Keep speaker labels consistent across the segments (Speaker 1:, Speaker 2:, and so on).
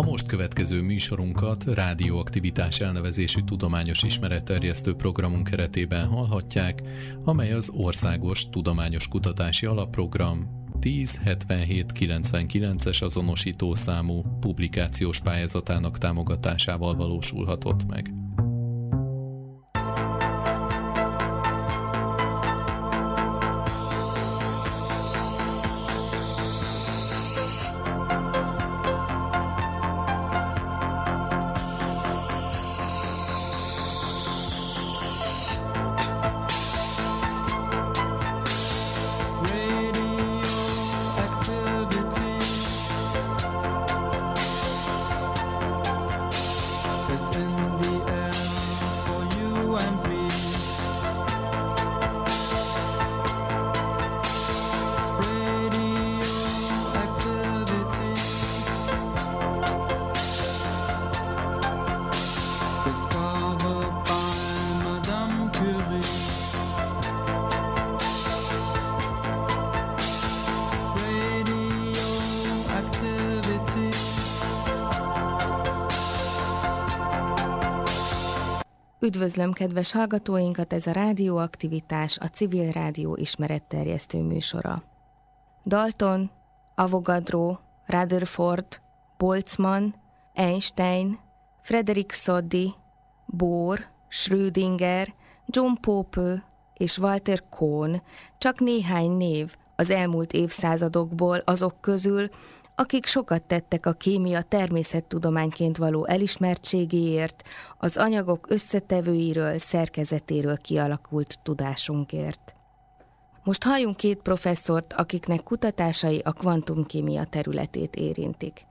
Speaker 1: A most következő műsorunkat rádióaktivitás elnevezésű tudományos ismeretterjesztő programunk keretében hallhatják, amely az Országos Tudományos Kutatási Alapprogram 107799-es azonosító számú publikációs pályázatának támogatásával valósulhatott meg.
Speaker 2: Kedves hallgatóinkat, ez a rádióaktivitás, a civil rádió ismeretterjesztő műsora. Dalton, Avogadro, Rutherford, Boltzmann, Einstein, Frederick Soddy, Bohr, Schrödinger, John Pope és Walter Kohn csak néhány név az elmúlt évszázadokból azok közül, akik sokat tettek a kémia természettudományként való elismertségéért, az anyagok összetevőiről, szerkezetéről kialakult tudásunkért. Most halljunk két professzort, akiknek kutatásai a kvantumkémia területét érintik.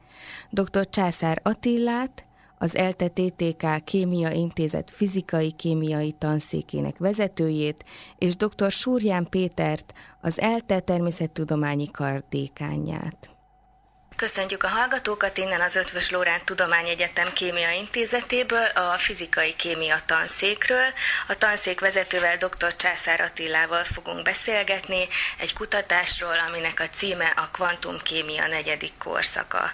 Speaker 2: Dr. Császár Attillát, az ELTE TTK Kémia Intézet fizikai-kémiai tanszékének vezetőjét, és dr. Súrján Pétert, az ELTE Természettudományi Kar dékányát. Köszöntjük a hallgatókat innen az Ötvös Lórán Tudományegyetem Kémia Intézetéből, a fizikai kémia tanszékről. A tanszék vezetővel dr. Császár Attilával fogunk beszélgetni egy kutatásról, aminek a címe a kvantumkémia negyedik korszaka.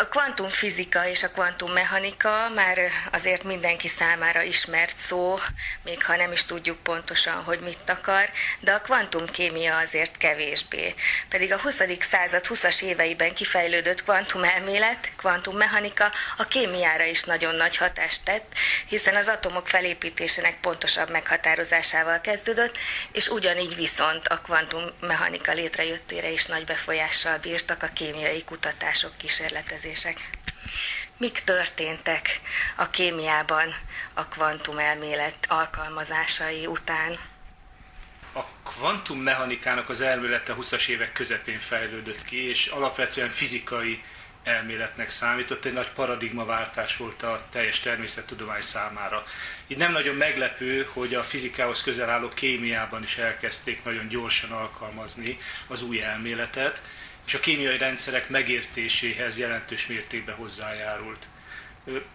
Speaker 2: A kvantumfizika és a kvantummechanika már azért mindenki számára ismert szó, még ha nem is tudjuk pontosan, hogy mit akar, de a kvantumkémia azért kevésbé. Pedig a 20. század 20-as éveiben kifejlődött kvantumelmélet, kvantummechanika a kémiára is nagyon nagy hatást tett, hiszen az atomok felépítésének pontosabb meghatározásával kezdődött, és ugyanígy viszont a kvantummechanika létrejöttére is nagy befolyással bírtak a kémiai kutatások kísérletezésére kérdések. Mik történtek a kémiában a kvantumelmélet alkalmazásai után?
Speaker 3: A kvantummechanikának az elmélete 20-as évek közepén fejlődött ki, és alapvetően fizikai elméletnek számított, egy nagy paradigmaváltás volt a teljes természettudomány számára. Így nem nagyon meglepő, hogy a fizikához közel álló kémiában is elkezdték nagyon gyorsan alkalmazni az új elméletet, és a kémiai rendszerek megértéséhez jelentős mértékben hozzájárult.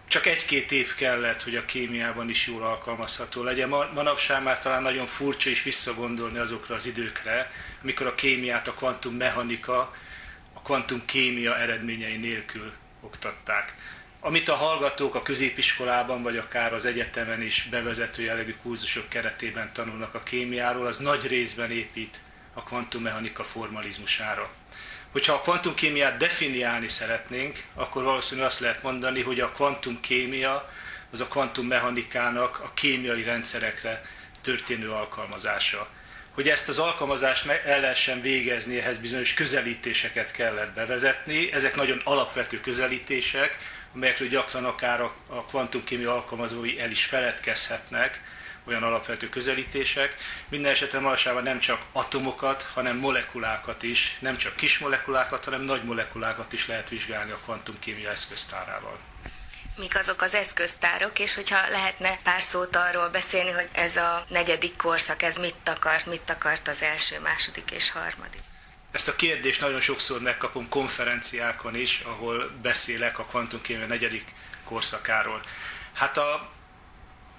Speaker 3: Csak egy-két év kellett, hogy a kémiában is jól alkalmazható legyen. Manapság már talán nagyon furcsa is visszagondolni azokra az időkre, amikor a kémiát a kvantummechanika, a kvantumkémia eredményei nélkül oktatták. Amit a hallgatók a középiskolában, vagy akár az egyetemen is bevezető jellegű kurzusok keretében tanulnak a kémiáról, az nagy részben épít a kvantummechanika formalizmusára. Hogyha a kvantumkémiát definiálni szeretnénk, akkor valószínűleg azt lehet mondani, hogy a kvantumkémia az a kvantummechanikának a kémiai rendszerekre történő alkalmazása. Hogy ezt az alkalmazást el lehessen végezni, ehhez bizonyos közelítéseket kellett bevezetni. Ezek nagyon alapvető közelítések, amelyekről gyakran akár a kvantumkémia alkalmazói el is feledkezhetnek, olyan alapvető közelítések. Minden esetre manapság nem csak atomokat, hanem molekulákat is, nem csak kis molekulákat, hanem nagy molekulákat is lehet vizsgálni a kvantumkémia eszköztárával.
Speaker 2: Mik azok az eszköztárok, és hogyha lehetne pár szót arról beszélni, hogy ez a negyedik korszak, ez mit akart, mit akart az első, második és harmadik?
Speaker 3: Ezt a kérdést nagyon sokszor megkapom konferenciákon is, ahol beszélek a kvantumkémia negyedik korszakáról. Hát a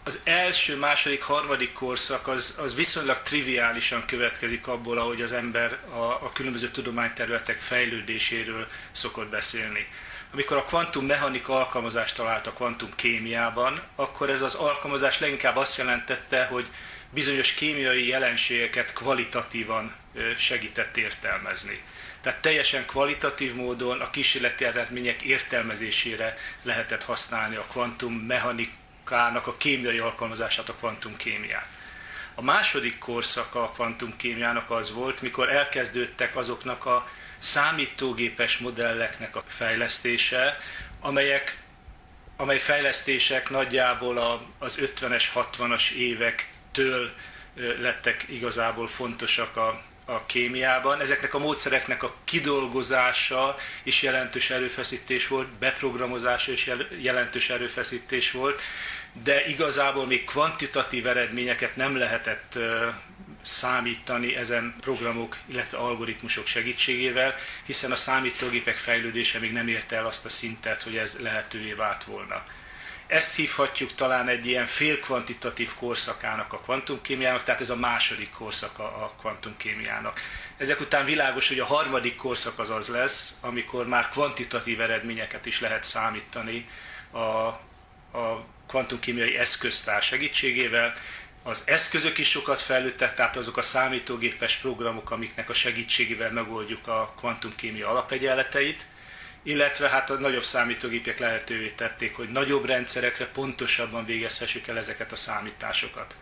Speaker 3: az első, második, harmadik korszak az, az viszonylag triviálisan következik abból, ahogy az ember a, a különböző tudományterületek fejlődéséről szokott beszélni. Amikor a kvantummechanika alkalmazást talált a kvantumkémiában, akkor ez az alkalmazás leginkább azt jelentette, hogy bizonyos kémiai jelenségeket kvalitatívan segített értelmezni. Tehát teljesen kvalitatív módon a kísérleti eredmények értelmezésére lehetett használni a kvantummechanikának a kémiai alkalmazását, a kvantumkémiát. A második korszaka a kvantumkémiának az volt, mikor elkezdődtek azoknak a számítógépes modelleknek a fejlesztése, amelyek, amely fejlesztések nagyjából az 50-es, 60-as évektől lettek igazából fontosak a, a kémiában. Ezeknek a módszereknek a kidolgozása is jelentős erőfeszítés volt, beprogramozása is jelentős erőfeszítés volt, de igazából még kvantitatív eredményeket nem lehetett számítani ezen programok, illetve algoritmusok segítségével, hiszen a számítógépek fejlődése még nem érte el azt a szintet, hogy ez lehetővé vált volna. Ezt hívhatjuk talán egy ilyen félkvantitatív korszakának a kvantumkémiának, tehát ez a második korszaka a kvantumkémiának. Ezek után világos, hogy a harmadik korszak az az lesz, amikor már kvantitatív eredményeket is lehet számítani a, a kvantumkémiai eszköztár segítségével, az eszközök is sokat fejlődtek, tehát azok a számítógépes programok, amiknek a segítségével megoldjuk a kvantumkémia alapegyenleteit, illetve hát a nagyobb számítógépek lehetővé tették, hogy nagyobb rendszerekre pontosabban végezhessük el ezeket a számításokat.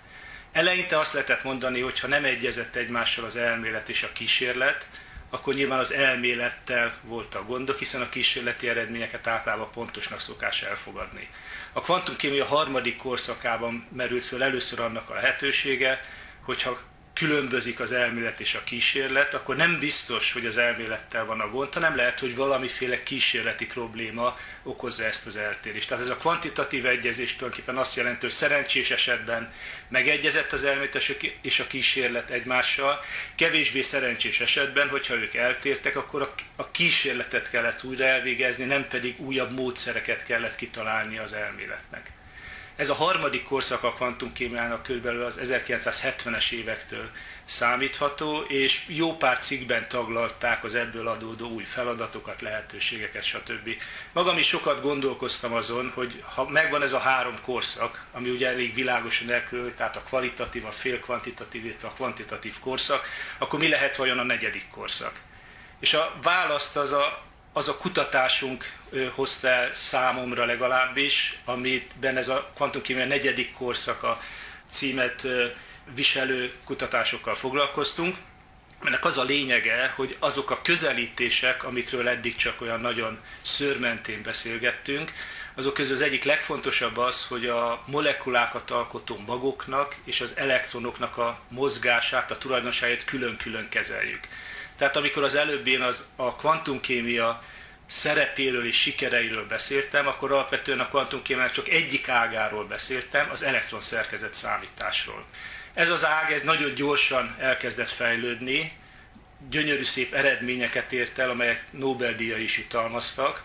Speaker 3: Eleinte azt lehetett mondani, hogy ha nem egyezett egymással az elmélet és a kísérlet, akkor nyilván az elmélettel voltak gondok, hiszen a kísérleti eredményeket általában pontosnak szokás elfogadni. A kvantumkémia harmadik korszakában merült föl először annak a lehetősége, hogyha különbözik az elmélet és a kísérlet, akkor nem biztos, hogy az elmélettel van a gond, hanem lehet, hogy valamiféle kísérleti probléma okozza ezt az eltérést. Tehát ez a kvantitatív egyezés tulajdonképpen azt jelenti, hogy szerencsés esetben megegyezett az elmélet és a kísérlet egymással, kevésbé szerencsés esetben, hogyha ők eltértek, akkor a kísérletet kellett újra elvégezni, nem pedig újabb módszereket kellett kitalálni az elméletnek. Ez a harmadik korszak a kvantumkémiának körülbelül az 1970-es évektől számítható, és jó pár cikkben taglalták az ebből adódó új feladatokat, lehetőségeket, stb. Magam is sokat gondolkoztam azon, hogy ha megvan ez a három korszak, ami ugye elég világosan elkülön, tehát a kvalitatív, a félkvantitatív, illetve a kvantitatív korszak, akkor mi lehet vajon a negyedik korszak? És a választ az a az a kutatásunk hozta el számomra legalábbis, amitben ez a kvantumkémia negyedik korszaka címet viselő kutatásokkal foglalkoztunk. Ennek az a lényege, hogy azok a közelítések, amikről eddig csak olyan nagyon szőrmentén beszélgettünk, azok közül az egyik legfontosabb az, hogy a molekulákat alkotó magoknak és az elektronoknak a mozgását, a tulajdonságait külön-külön kezeljük. Tehát amikor az előbb én az, a kvantumkémia szerepéről és sikereiről beszéltem, akkor alapvetően a kvantumkémiának csak egyik ágáról beszéltem, az elektron szerkezet számításról. Ez az ág, ez nagyon gyorsan elkezdett fejlődni, gyönyörű szép eredményeket ért el, amelyek Nobel-díjai is jutalmaztak,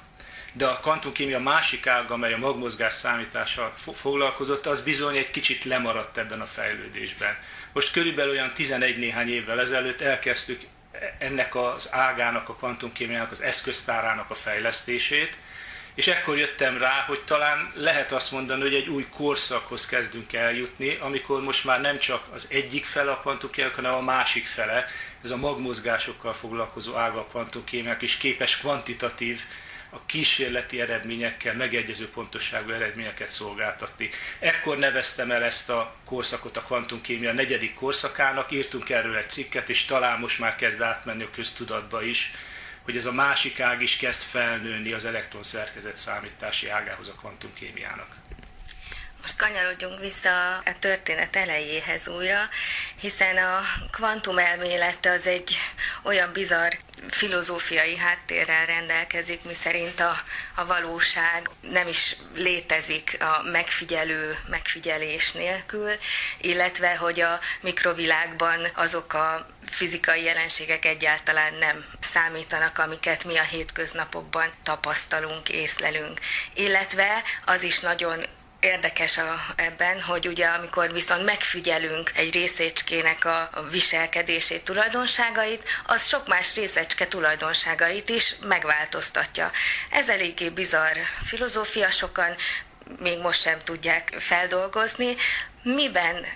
Speaker 3: de a kvantumkémia másik ága, amely a magmozgás számítással foglalkozott, az bizony egy kicsit lemaradt ebben a fejlődésben. Most körülbelül olyan 11 néhány évvel ezelőtt elkezdtük ennek az ágának, a kvantumkémiának, az eszköztárának a fejlesztését, és ekkor jöttem rá, hogy talán lehet azt mondani, hogy egy új korszakhoz kezdünk eljutni, amikor most már nem csak az egyik fele a kvantumkémiának, hanem a másik fele, ez a magmozgásokkal foglalkozó ága a kvantumkémiának is képes kvantitatív a kísérleti eredményekkel megegyező pontosságú eredményeket szolgáltatni. Ekkor neveztem el ezt a korszakot a kvantumkémia negyedik korszakának, írtunk erről egy cikket, és talán most már kezd átmenni a köztudatba is, hogy ez a másik ág is kezd felnőni az elektronszerkezet számítási ágához a kvantumkémiának.
Speaker 2: Most kanyarodjunk vissza a történet elejéhez újra, hiszen a kvantumelmélet az egy olyan bizarr filozófiai háttérrel rendelkezik, miszerint a, a valóság nem is létezik a megfigyelő megfigyelés nélkül, illetve hogy a mikrovilágban azok a fizikai jelenségek egyáltalán nem számítanak, amiket mi a hétköznapokban tapasztalunk, észlelünk. Illetve az is nagyon érdekes a, ebben, hogy ugye amikor viszont megfigyelünk egy részecskének a, viselkedését, tulajdonságait, az sok más részecske tulajdonságait is megváltoztatja. Ez eléggé bizarr filozófia, sokan még most sem tudják feldolgozni. Miben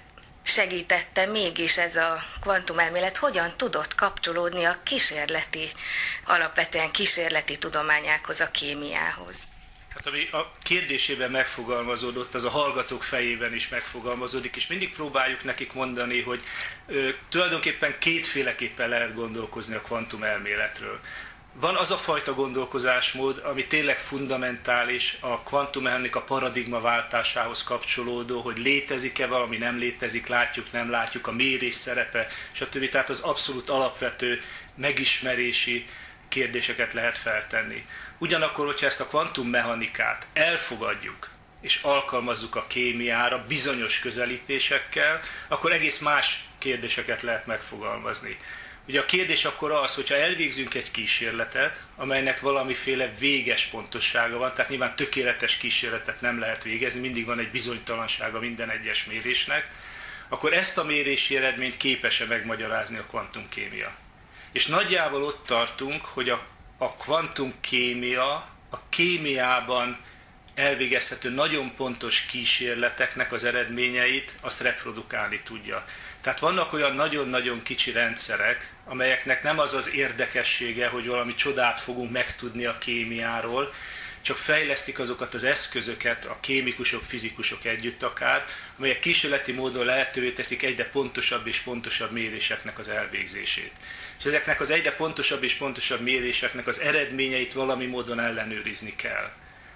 Speaker 2: segítette mégis ez a kvantumelmélet, hogyan tudott kapcsolódni a kísérleti, alapvetően kísérleti tudományához, a kémiához?
Speaker 3: Hát ami a kérdésében megfogalmazódott, az a hallgatók fejében is megfogalmazódik, és mindig próbáljuk nekik mondani, hogy ö, tulajdonképpen kétféleképpen lehet gondolkozni a kvantum elméletről. Van az a fajta gondolkozásmód, ami tényleg fundamentális a kvantummechanika paradigma váltásához kapcsolódó, hogy létezik-e valami, nem létezik, látjuk, nem látjuk, a mérés szerepe, stb. Tehát az abszolút alapvető megismerési kérdéseket lehet feltenni. Ugyanakkor, hogyha ezt a kvantummechanikát elfogadjuk, és alkalmazzuk a kémiára bizonyos közelítésekkel, akkor egész más kérdéseket lehet megfogalmazni. Ugye a kérdés akkor az, hogyha elvégzünk egy kísérletet, amelynek valamiféle véges pontossága van, tehát nyilván tökéletes kísérletet nem lehet végezni, mindig van egy bizonytalansága minden egyes mérésnek, akkor ezt a mérési eredményt képes-e megmagyarázni a kvantumkémia. És nagyjából ott tartunk, hogy a, a kvantumkémia a kémiában elvégezhető nagyon pontos kísérleteknek az eredményeit azt reprodukálni tudja. Tehát vannak olyan nagyon-nagyon kicsi rendszerek, amelyeknek nem az az érdekessége, hogy valami csodát fogunk megtudni a kémiáról, csak fejlesztik azokat az eszközöket, a kémikusok, fizikusok együtt akár, amelyek kísérleti módon lehetővé teszik egyre pontosabb és pontosabb méréseknek az elvégzését. És ezeknek az egyre pontosabb és pontosabb méréseknek az eredményeit valami módon ellenőrizni kell.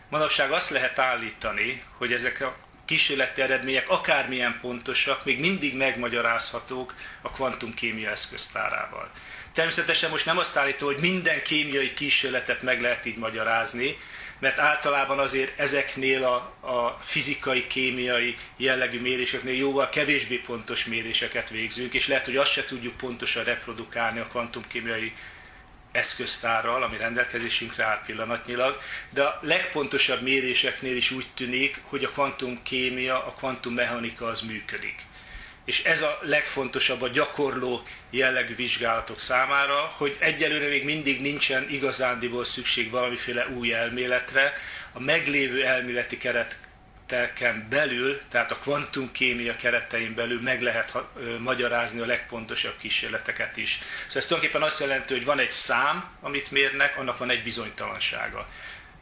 Speaker 3: Manapság azt lehet állítani, hogy ezek a kísérleti eredmények akármilyen pontosak, még mindig megmagyarázhatók a kvantumkémia eszköztárával. Természetesen most nem azt állítom, hogy minden kémiai kísérletet meg lehet így magyarázni, mert általában azért ezeknél a, a fizikai, kémiai jellegű méréseknél jóval kevésbé pontos méréseket végzünk, és lehet, hogy azt se tudjuk pontosan reprodukálni a kvantumkémiai eszköztárral, ami rendelkezésünkre áll pillanatnyilag, de a legpontosabb méréseknél is úgy tűnik, hogy a kvantumkémia, a kvantummechanika az működik. És ez a legfontosabb a gyakorló jellegű vizsgálatok számára, hogy egyelőre még mindig nincsen igazándiból szükség valamiféle új elméletre, a meglévő elméleti keret kereteken belül, tehát a kvantumkémia keretein belül meg lehet magyarázni a legpontosabb kísérleteket is. Szóval ez tulajdonképpen azt jelenti, hogy van egy szám, amit mérnek, annak van egy bizonytalansága.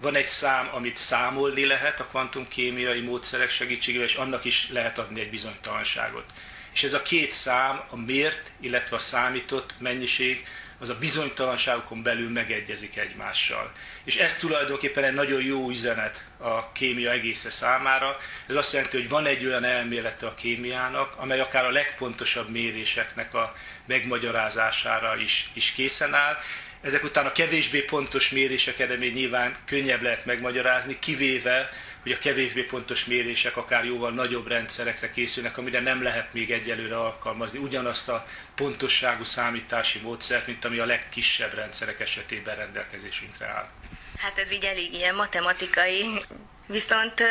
Speaker 3: Van egy szám, amit számolni lehet a kvantumkémiai módszerek segítségével, és annak is lehet adni egy bizonytalanságot. És ez a két szám, a mért, illetve a számított mennyiség, az a bizonytalanságokon belül megegyezik egymással. És ez tulajdonképpen egy nagyon jó üzenet a kémia egésze számára. Ez azt jelenti, hogy van egy olyan elmélete a kémiának, amely akár a legpontosabb méréseknek a megmagyarázására is, is készen áll. Ezek után a kevésbé pontos mérések eredmény nyilván könnyebb lehet megmagyarázni, kivéve, hogy a kevésbé pontos mérések akár jóval nagyobb rendszerekre készülnek, amire nem lehet még egyelőre alkalmazni ugyanazt a pontosságú számítási módszert, mint ami a legkisebb rendszerek esetében rendelkezésünkre áll.
Speaker 2: Hát ez így elég ilyen matematikai Viszont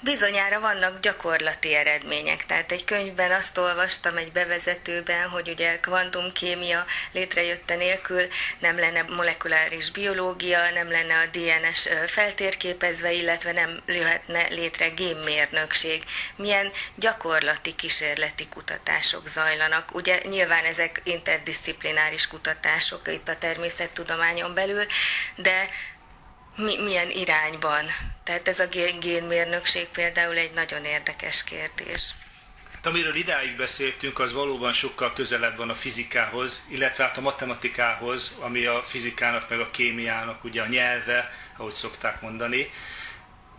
Speaker 2: bizonyára vannak gyakorlati eredmények. Tehát egy könyvben azt olvastam egy bevezetőben, hogy ugye kvantumkémia létrejötte nélkül nem lenne molekuláris biológia, nem lenne a DNS feltérképezve, illetve nem jöhetne létre gémmérnökség. Milyen gyakorlati kísérleti kutatások zajlanak. Ugye nyilván ezek interdisziplináris kutatások itt a természettudományon belül, de mi, milyen irányban. Tehát ez a génmérnökség például egy nagyon érdekes kérdés.
Speaker 3: Hát amiről idáig beszéltünk, az valóban sokkal közelebb van a fizikához, illetve hát a matematikához, ami a fizikának meg a kémiának ugye a nyelve, ahogy szokták mondani.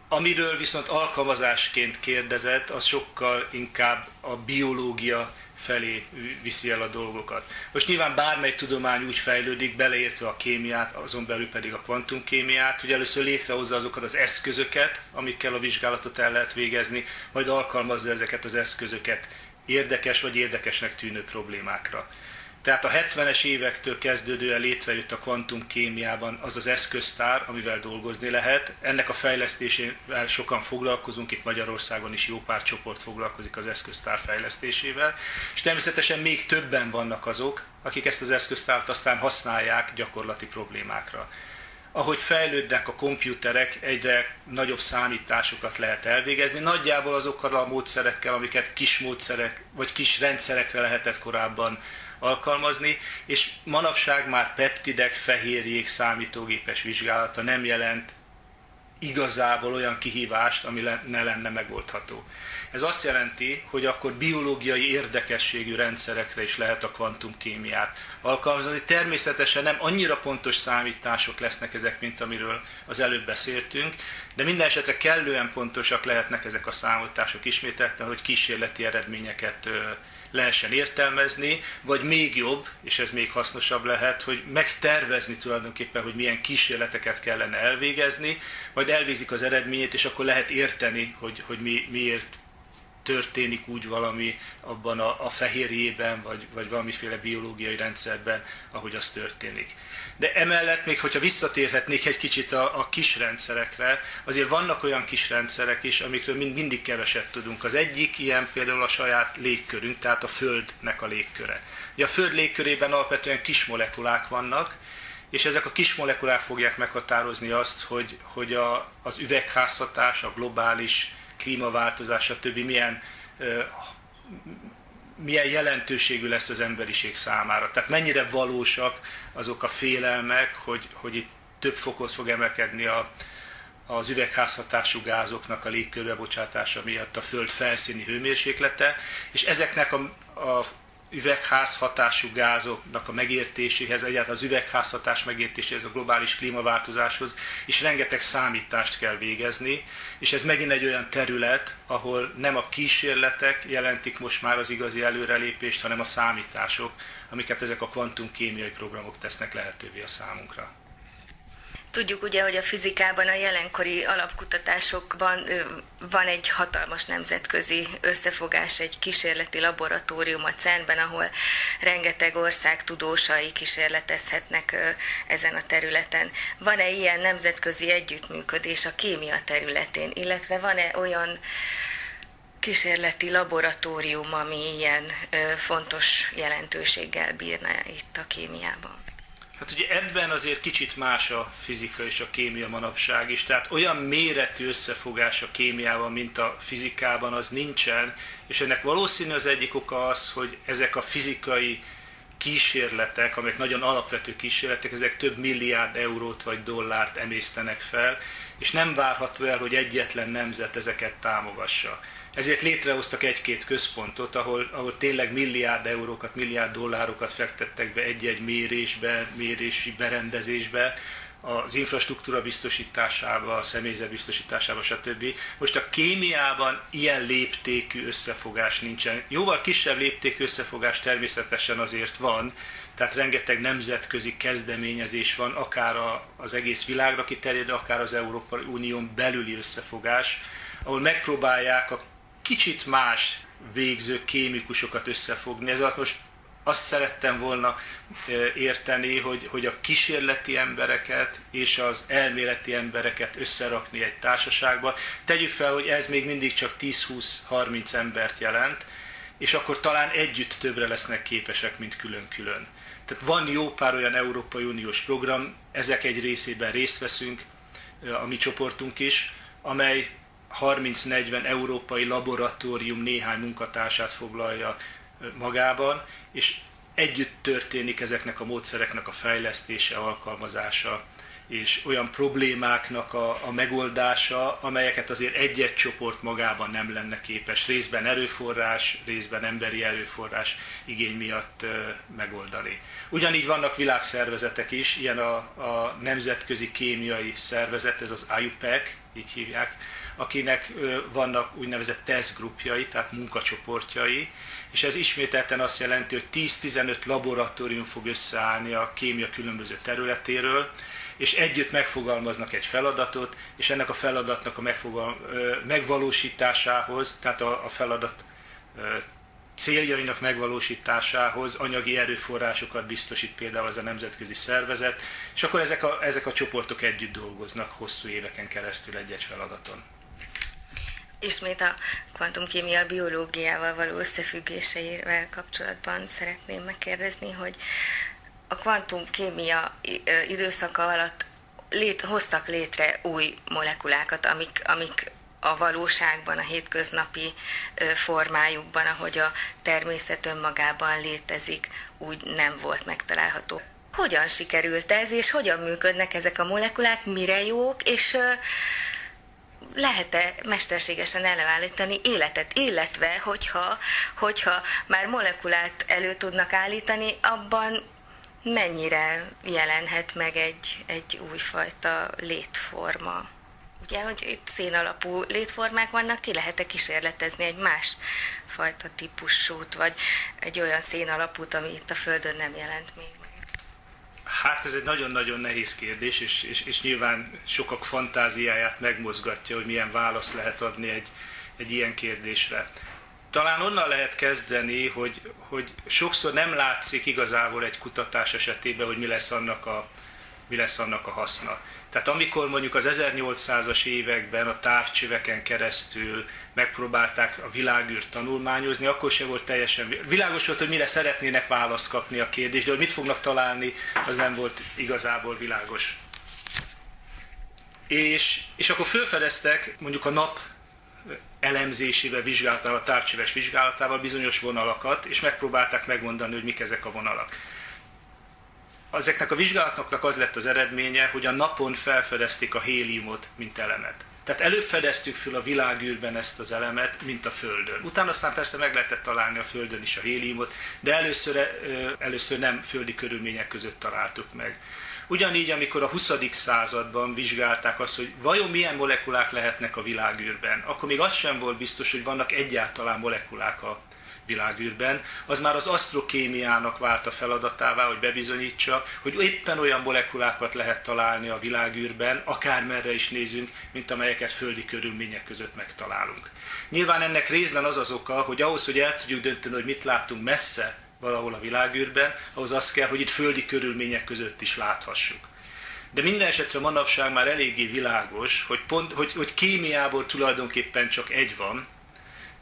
Speaker 3: Amiről viszont alkalmazásként kérdezett, az sokkal inkább a biológia felé viszi el a dolgokat. Most nyilván bármely tudomány úgy fejlődik, beleértve a kémiát, azon belül pedig a kvantumkémiát, hogy először létrehozza azokat az eszközöket, amikkel a vizsgálatot el lehet végezni, majd alkalmazza ezeket az eszközöket érdekes vagy érdekesnek tűnő problémákra. Tehát a 70-es évektől kezdődően létrejött a kvantumkémiában az az eszköztár, amivel dolgozni lehet. Ennek a fejlesztésével sokan foglalkozunk, itt Magyarországon is jó pár csoport foglalkozik az eszköztár fejlesztésével, és természetesen még többen vannak azok, akik ezt az eszköztárt aztán használják gyakorlati problémákra ahogy fejlődnek a komputerek, egyre nagyobb számításokat lehet elvégezni. Nagyjából azokkal a módszerekkel, amiket kis módszerek vagy kis rendszerekre lehetett korábban alkalmazni, és manapság már peptidek, fehérjék számítógépes vizsgálata nem jelent igazából olyan kihívást, ami ne lenne megoldható. Ez azt jelenti, hogy akkor biológiai érdekességű rendszerekre is lehet a kvantumkémiát alkalmazni. Természetesen nem annyira pontos számítások lesznek ezek, mint amiről az előbb beszéltünk, de minden esetre kellően pontosak lehetnek ezek a számítások ismételten, hogy kísérleti eredményeket lehessen értelmezni, vagy még jobb, és ez még hasznosabb lehet, hogy megtervezni tulajdonképpen, hogy milyen kísérleteket kellene elvégezni, majd elvégzik az eredményét, és akkor lehet érteni, hogy, hogy mi, miért történik úgy valami abban a, a fehérjében, vagy, vagy valamiféle biológiai rendszerben, ahogy az történik. De emellett még, hogyha visszatérhetnék egy kicsit a, a kis rendszerekre, azért vannak olyan kis rendszerek is, amikről mind, mindig keveset tudunk. Az egyik ilyen például a saját légkörünk, tehát a Földnek a légköre. Ugye a Föld légkörében alapvetően kis molekulák vannak, és ezek a kis molekulák fogják meghatározni azt, hogy, hogy a, az üvegházhatás, a globális klímaváltozás, stb. milyen milyen jelentőségű lesz az emberiség számára. Tehát mennyire valósak azok a félelmek, hogy, hogy itt több fokot fog emelkedni a, az üvegházhatású gázoknak a légkörbe bocsátása miatt a Föld felszíni hőmérséklete, és ezeknek a, a üvegházhatású gázoknak a megértéséhez, egyáltalán az üvegházhatás megértéséhez, a globális klímaváltozáshoz, és rengeteg számítást kell végezni, és ez megint egy olyan terület, ahol nem a kísérletek jelentik most már az igazi előrelépést, hanem a számítások, amiket ezek a kvantumkémiai programok tesznek lehetővé a számunkra.
Speaker 2: Tudjuk ugye, hogy a fizikában, a jelenkori alapkutatásokban van egy hatalmas nemzetközi összefogás, egy kísérleti laboratórium a CERN-ben, ahol rengeteg ország tudósai kísérletezhetnek ezen a területen. Van-e ilyen nemzetközi együttműködés a kémia területén, illetve van-e olyan kísérleti laboratórium, ami ilyen fontos jelentőséggel bírna itt a kémiában?
Speaker 3: Hát ugye ebben azért kicsit más a fizika és a kémia manapság is, tehát olyan méretű összefogás a kémiában, mint a fizikában, az nincsen, és ennek valószínű az egyik oka az, hogy ezek a fizikai kísérletek, amelyek nagyon alapvető kísérletek, ezek több milliárd eurót vagy dollárt emésztenek fel, és nem várható el, hogy egyetlen nemzet ezeket támogassa. Ezért létrehoztak egy-két központot, ahol, ahol tényleg milliárd eurókat, milliárd dollárokat fektettek be egy-egy mérésbe, mérési berendezésbe, az infrastruktúra biztosításába, a személyzet biztosításába, stb. Most a kémiában ilyen léptékű összefogás nincsen. Jóval kisebb léptékű összefogás természetesen azért van, tehát rengeteg nemzetközi kezdeményezés van, akár az egész világra kiterjed, akár az Európai Unión belüli összefogás, ahol megpróbálják a kicsit más végző kémikusokat összefogni. Ez alatt most azt szerettem volna érteni, hogy, hogy a kísérleti embereket és az elméleti embereket összerakni egy társaságba. Tegyük fel, hogy ez még mindig csak 10-20-30 embert jelent, és akkor talán együtt többre lesznek képesek, mint külön-külön. Tehát van jó pár olyan Európai Uniós program, ezek egy részében részt veszünk, a mi csoportunk is, amely 30-40 európai laboratórium néhány munkatársát foglalja magában, és együtt történik ezeknek a módszereknek a fejlesztése, alkalmazása, és olyan problémáknak a, a megoldása, amelyeket azért egy-egy csoport magában nem lenne képes részben erőforrás, részben emberi erőforrás igény miatt ö, megoldani. Ugyanígy vannak világszervezetek is, ilyen a, a Nemzetközi Kémiai Szervezet, ez az IUPAC, így hívják, akinek vannak úgynevezett tesztgrupjai, tehát munkacsoportjai, és ez ismételten azt jelenti, hogy 10-15 laboratórium fog összeállni a kémia különböző területéről, és együtt megfogalmaznak egy feladatot, és ennek a feladatnak a megvalósításához, tehát a, a feladat céljainak megvalósításához anyagi erőforrásokat biztosít például ez a nemzetközi szervezet, és akkor ezek a, ezek a csoportok együtt dolgoznak hosszú éveken keresztül egy-egy feladaton.
Speaker 2: Ismét a kvantumkémia biológiával való összefüggéseivel kapcsolatban szeretném megkérdezni, hogy a kvantumkémia időszaka alatt lét, hoztak létre új molekulákat, amik, amik a valóságban, a hétköznapi formájukban, ahogy a természet önmagában létezik, úgy nem volt megtalálható. Hogyan sikerült ez, és hogyan működnek ezek a molekulák, mire jók, és lehet-e mesterségesen előállítani életet, illetve hogyha, hogyha már molekulát elő tudnak állítani, abban mennyire jelenhet meg egy, egy újfajta létforma? Ugye, hogy itt szénalapú létformák vannak, ki lehet-e kísérletezni egy más fajta típusút, vagy egy olyan szénalapút, ami itt a Földön nem jelent még?
Speaker 3: Hát ez egy nagyon-nagyon nehéz kérdés, és, és, és nyilván sokak fantáziáját megmozgatja, hogy milyen választ lehet adni egy, egy ilyen kérdésre. Talán onnan lehet kezdeni, hogy, hogy sokszor nem látszik igazából egy kutatás esetében, hogy mi lesz annak a, mi lesz annak a haszna. Tehát amikor mondjuk az 1800-as években a távcsöveken keresztül megpróbálták a világűrt tanulmányozni, akkor sem volt teljesen világos volt, hogy mire szeretnének választ kapni a kérdést, de hogy mit fognak találni, az nem volt igazából világos. És, és akkor felfedeztek mondjuk a nap elemzésével, vizsgálatával, távcsöves vizsgálatával bizonyos vonalakat, és megpróbálták megmondani, hogy mik ezek a vonalak ezeknek a vizsgálatoknak az lett az eredménye, hogy a napon felfedezték a héliumot, mint elemet. Tehát előbb fedeztük föl a világűrben ezt az elemet, mint a Földön. Utána aztán persze meg lehetett találni a Földön is a héliumot, de először, először nem földi körülmények között találtuk meg. Ugyanígy, amikor a 20. században vizsgálták azt, hogy vajon milyen molekulák lehetnek a világűrben, akkor még az sem volt biztos, hogy vannak egyáltalán molekulák a világűrben, az már az asztrokémiának vált a feladatává, hogy bebizonyítsa, hogy éppen olyan molekulákat lehet találni a világűrben, akármerre is nézünk, mint amelyeket földi körülmények között megtalálunk. Nyilván ennek részben az az oka, hogy ahhoz, hogy el tudjuk dönteni, hogy mit látunk messze valahol a világűrben, ahhoz az kell, hogy itt földi körülmények között is láthassuk. De minden esetre manapság már eléggé világos, hogy, pont, hogy, hogy kémiából tulajdonképpen csak egy van,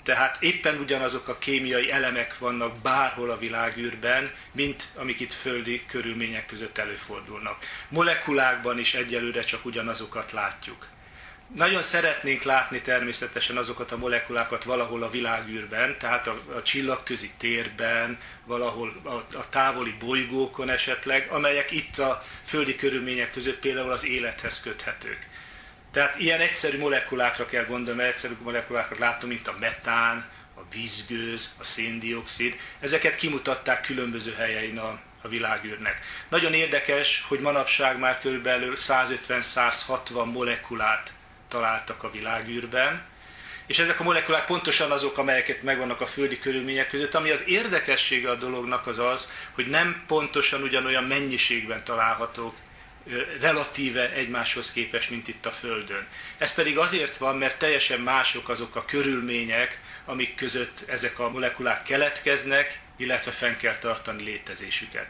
Speaker 3: tehát éppen ugyanazok a kémiai elemek vannak bárhol a világűrben, mint amik itt földi körülmények között előfordulnak. Molekulákban is egyelőre csak ugyanazokat látjuk. Nagyon szeretnénk látni természetesen azokat a molekulákat valahol a világűrben, tehát a, a csillagközi térben, valahol a, a távoli bolygókon esetleg, amelyek itt a földi körülmények között például az élethez köthetők. Tehát ilyen egyszerű molekulákra kell gondolni, mert egyszerű molekulákra látom, mint a metán, a vízgőz, a széndiokszid. Ezeket kimutatták különböző helyein a, a világűrnek. Nagyon érdekes, hogy manapság már kb. 150-160 molekulát találtak a világűrben, és ezek a molekulák pontosan azok, amelyeket megvannak a földi körülmények között. Ami az érdekessége a dolognak az az, hogy nem pontosan ugyanolyan mennyiségben találhatók relatíve egymáshoz képest, mint itt a Földön. Ez pedig azért van, mert teljesen mások azok a körülmények, amik között ezek a molekulák keletkeznek, illetve fenn kell tartani létezésüket.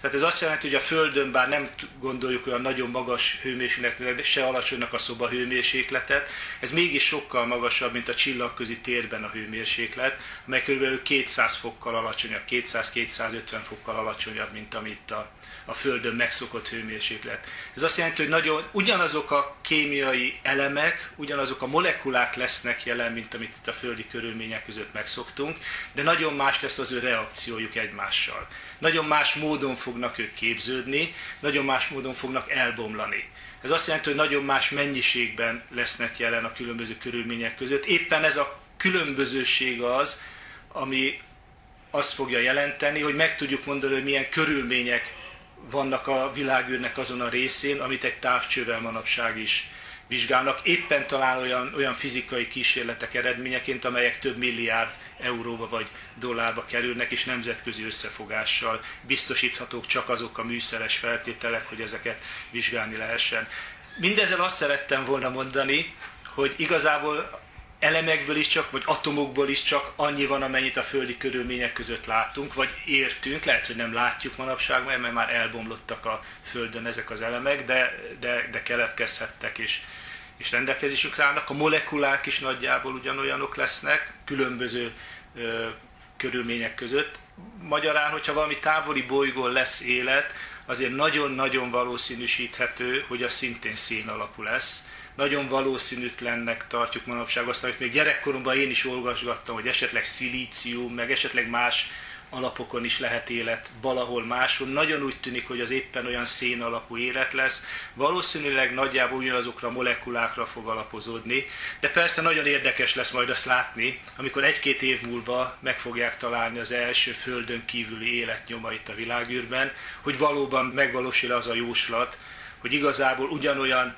Speaker 3: Tehát ez azt jelenti, hogy a Földön bár nem gondoljuk olyan nagyon magas hőmérsékletet, se alacsonynak a szoba hőmérsékletet, ez mégis sokkal magasabb, mint a csillagközi térben a hőmérséklet, amely kb. 200 fokkal alacsonyabb, 200-250 fokkal alacsonyabb, mint amit a a Földön megszokott hőmérséklet. Ez azt jelenti, hogy nagyon ugyanazok a kémiai elemek, ugyanazok a molekulák lesznek jelen, mint amit itt a földi körülmények között megszoktunk, de nagyon más lesz az ő reakciójuk egymással. Nagyon más módon fognak ők képződni, nagyon más módon fognak elbomlani. Ez azt jelenti, hogy nagyon más mennyiségben lesznek jelen a különböző körülmények között. Éppen ez a különbözőség az, ami azt fogja jelenteni, hogy meg tudjuk mondani, hogy milyen körülmények vannak a világűrnek azon a részén, amit egy távcsővel manapság is vizsgálnak, éppen talán olyan, olyan fizikai kísérletek eredményeként, amelyek több milliárd euróba vagy dollárba kerülnek, és nemzetközi összefogással biztosíthatók csak azok a műszeres feltételek, hogy ezeket vizsgálni lehessen. Mindezzel azt szerettem volna mondani, hogy igazából elemekből is csak, vagy atomokból is csak annyi van, amennyit a földi körülmények között látunk, vagy értünk, lehet, hogy nem látjuk manapság, mert már elbomlottak a Földön ezek az elemek, de, de, de keletkezhettek és, és rendelkezésükre állnak. A molekulák is nagyjából ugyanolyanok lesznek, különböző ö, körülmények között. Magyarán, hogyha valami távoli bolygón lesz élet, azért nagyon-nagyon valószínűsíthető, hogy az szintén szén alapú lesz nagyon valószínűtlennek tartjuk manapság azt, amit még gyerekkoromban én is olvasgattam, hogy esetleg szilícium, meg esetleg más alapokon is lehet élet valahol máshol. Nagyon úgy tűnik, hogy az éppen olyan szén alapú élet lesz. Valószínűleg nagyjából ugyanazokra a molekulákra fog alapozódni, de persze nagyon érdekes lesz majd azt látni, amikor egy-két év múlva meg fogják találni az első földön kívüli életnyomait a világűrben, hogy valóban megvalósul az a jóslat, hogy igazából ugyanolyan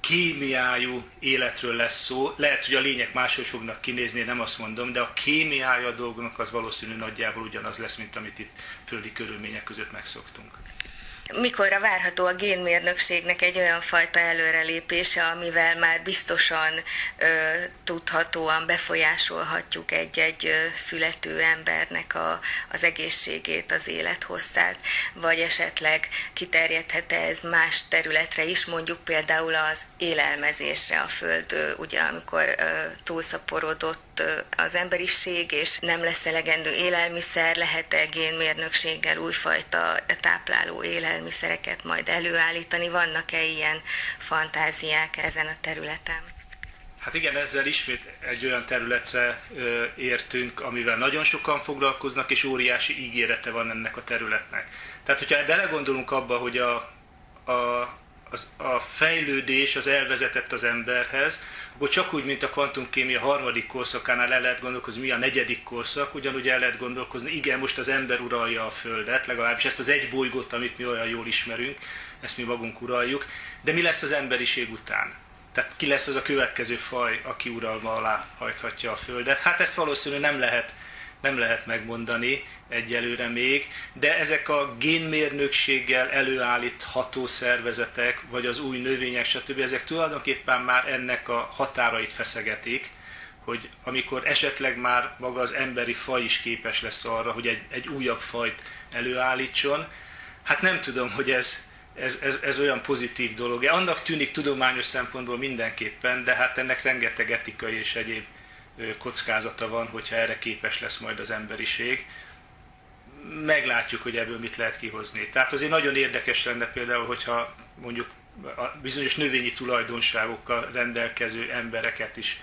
Speaker 3: kémiájú életről lesz szó. Lehet, hogy a lények máshogy fognak kinézni, nem azt mondom, de a kémiája a dolgnak az valószínű nagyjából ugyanaz lesz, mint amit itt földi körülmények között megszoktunk
Speaker 2: mikorra várható a génmérnökségnek egy olyan fajta előrelépése, amivel már biztosan ö, tudhatóan befolyásolhatjuk egy-egy születő embernek a, az egészségét, az élethosszát, vagy esetleg kiterjedhet ez más területre is, mondjuk például az élelmezésre a Föld, ugye amikor ö, túlszaporodott az emberiség, és nem lesz elegendő élelmiszer, lehet-e génmérnökséggel újfajta tápláló élelmiszereket majd előállítani? Vannak-e ilyen fantáziák ezen a területen?
Speaker 3: Hát igen, ezzel ismét egy olyan területre ö, értünk, amivel nagyon sokan foglalkoznak, és óriási ígérete van ennek a területnek. Tehát, hogyha belegondolunk abba, hogy a, a az, a fejlődés az elvezetett az emberhez, akkor csak úgy, mint a kvantumkémia harmadik korszakánál el lehet gondolkozni, mi a negyedik korszak, ugyanúgy el lehet gondolkozni, igen, most az ember uralja a Földet, legalábbis ezt az egy bolygót, amit mi olyan jól ismerünk, ezt mi magunk uraljuk, de mi lesz az emberiség után? Tehát ki lesz az a következő faj, aki uralma alá hajthatja a Földet? Hát ezt valószínűleg nem lehet nem lehet megmondani egyelőre még, de ezek a génmérnökséggel előállítható szervezetek, vagy az új növények, stb. ezek tulajdonképpen már ennek a határait feszegetik, hogy amikor esetleg már maga az emberi faj is képes lesz arra, hogy egy, egy újabb fajt előállítson, hát nem tudom, hogy ez, ez, ez, ez olyan pozitív dolog. Annak tűnik tudományos szempontból mindenképpen, de hát ennek rengeteg etikai és egyéb kockázata van, hogyha erre képes lesz majd az emberiség. Meglátjuk, hogy ebből mit lehet kihozni. Tehát azért nagyon érdekes lenne például, hogyha mondjuk a bizonyos növényi tulajdonságokkal rendelkező embereket is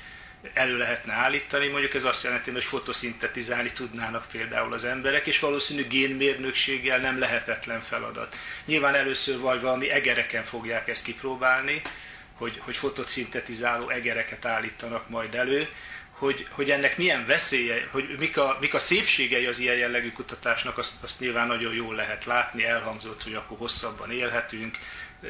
Speaker 3: elő lehetne állítani. Mondjuk ez azt jelenti, hogy fotoszintetizálni tudnának például az emberek, és valószínű génmérnökséggel nem lehetetlen feladat. Nyilván először vagy valami egereken fogják ezt kipróbálni, hogy, hogy fotoszintetizáló egereket állítanak majd elő, hogy, hogy ennek milyen veszélye, hogy mik a, mik a szépségei az ilyen jellegű kutatásnak, azt, azt nyilván nagyon jól lehet látni, elhangzott, hogy akkor hosszabban élhetünk,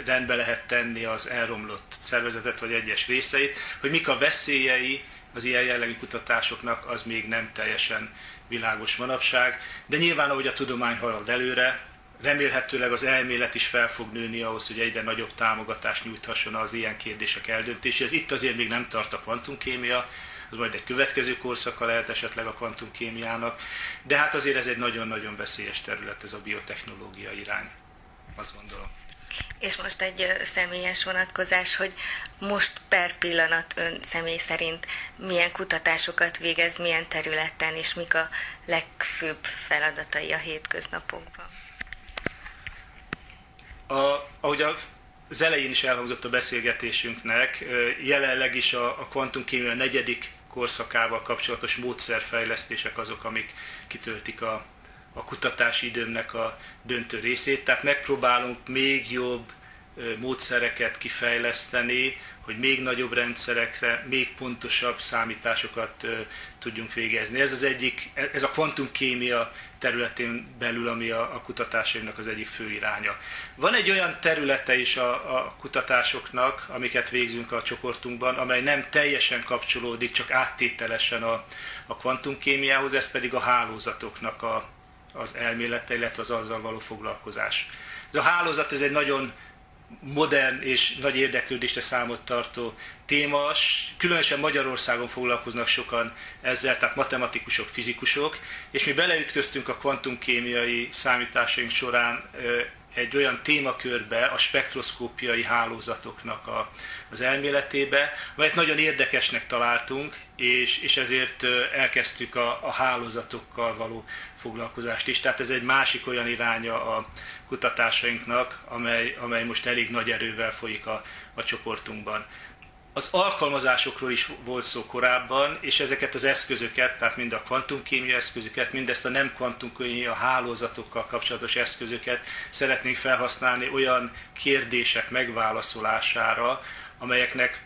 Speaker 3: rendbe lehet tenni az elromlott szervezetet vagy egyes részeit, hogy mik a veszélyei az ilyen jellegű kutatásoknak, az még nem teljesen világos manapság, de nyilván ahogy a tudomány halad előre, remélhetőleg az elmélet is fel fog nőni ahhoz, hogy egyre nagyobb támogatást nyújthasson az ilyen kérdések eldöntéséhez. Itt azért még nem tart a kvantumkémia, az majd egy következő korszaka lehet esetleg a kvantumkémiának, de hát azért ez egy nagyon-nagyon veszélyes terület, ez a biotechnológia irány, azt gondolom.
Speaker 2: És most egy személyes vonatkozás, hogy most per pillanat ön személy szerint milyen kutatásokat végez, milyen területen, és mik a legfőbb feladatai a hétköznapokban?
Speaker 3: A, ahogy a az elején is elhangzott a beszélgetésünknek, jelenleg is a, a kvantumkémia negyedik korszakával kapcsolatos módszerfejlesztések azok, amik kitöltik a, a kutatási időmnek a döntő részét. Tehát megpróbálunk még jobb módszereket kifejleszteni, hogy még nagyobb rendszerekre, még pontosabb számításokat tudjunk végezni. Ez az egyik, ez a kvantumkémia területén belül, ami a, a kutatásaimnak az egyik fő iránya. Van egy olyan területe is a, a kutatásoknak, amiket végzünk a csoportunkban, amely nem teljesen kapcsolódik, csak áttételesen a, a kvantumkémiához, ez pedig a hálózatoknak a, az elmélete, illetve az azzal való foglalkozás. Ez a hálózat ez egy nagyon modern és nagy érdeklődésre számot tartó téma. Különösen Magyarországon foglalkoznak sokan ezzel, tehát matematikusok, fizikusok, és mi beleütköztünk a kvantumkémiai számításaink során egy olyan témakörbe, a spektroszkópiai hálózatoknak a, az elméletébe, amelyet nagyon érdekesnek találtunk, és, és ezért elkezdtük a, a hálózatokkal való foglalkozást is. Tehát ez egy másik olyan iránya a kutatásainknak, amely, amely most elég nagy erővel folyik a, a csoportunkban. Az alkalmazásokról is volt szó korábban, és ezeket az eszközöket, tehát mind a kvantumkémia eszközöket, mind ezt a nem kvantumkémia hálózatokkal kapcsolatos eszközöket szeretnénk felhasználni olyan kérdések megválaszolására, amelyeknek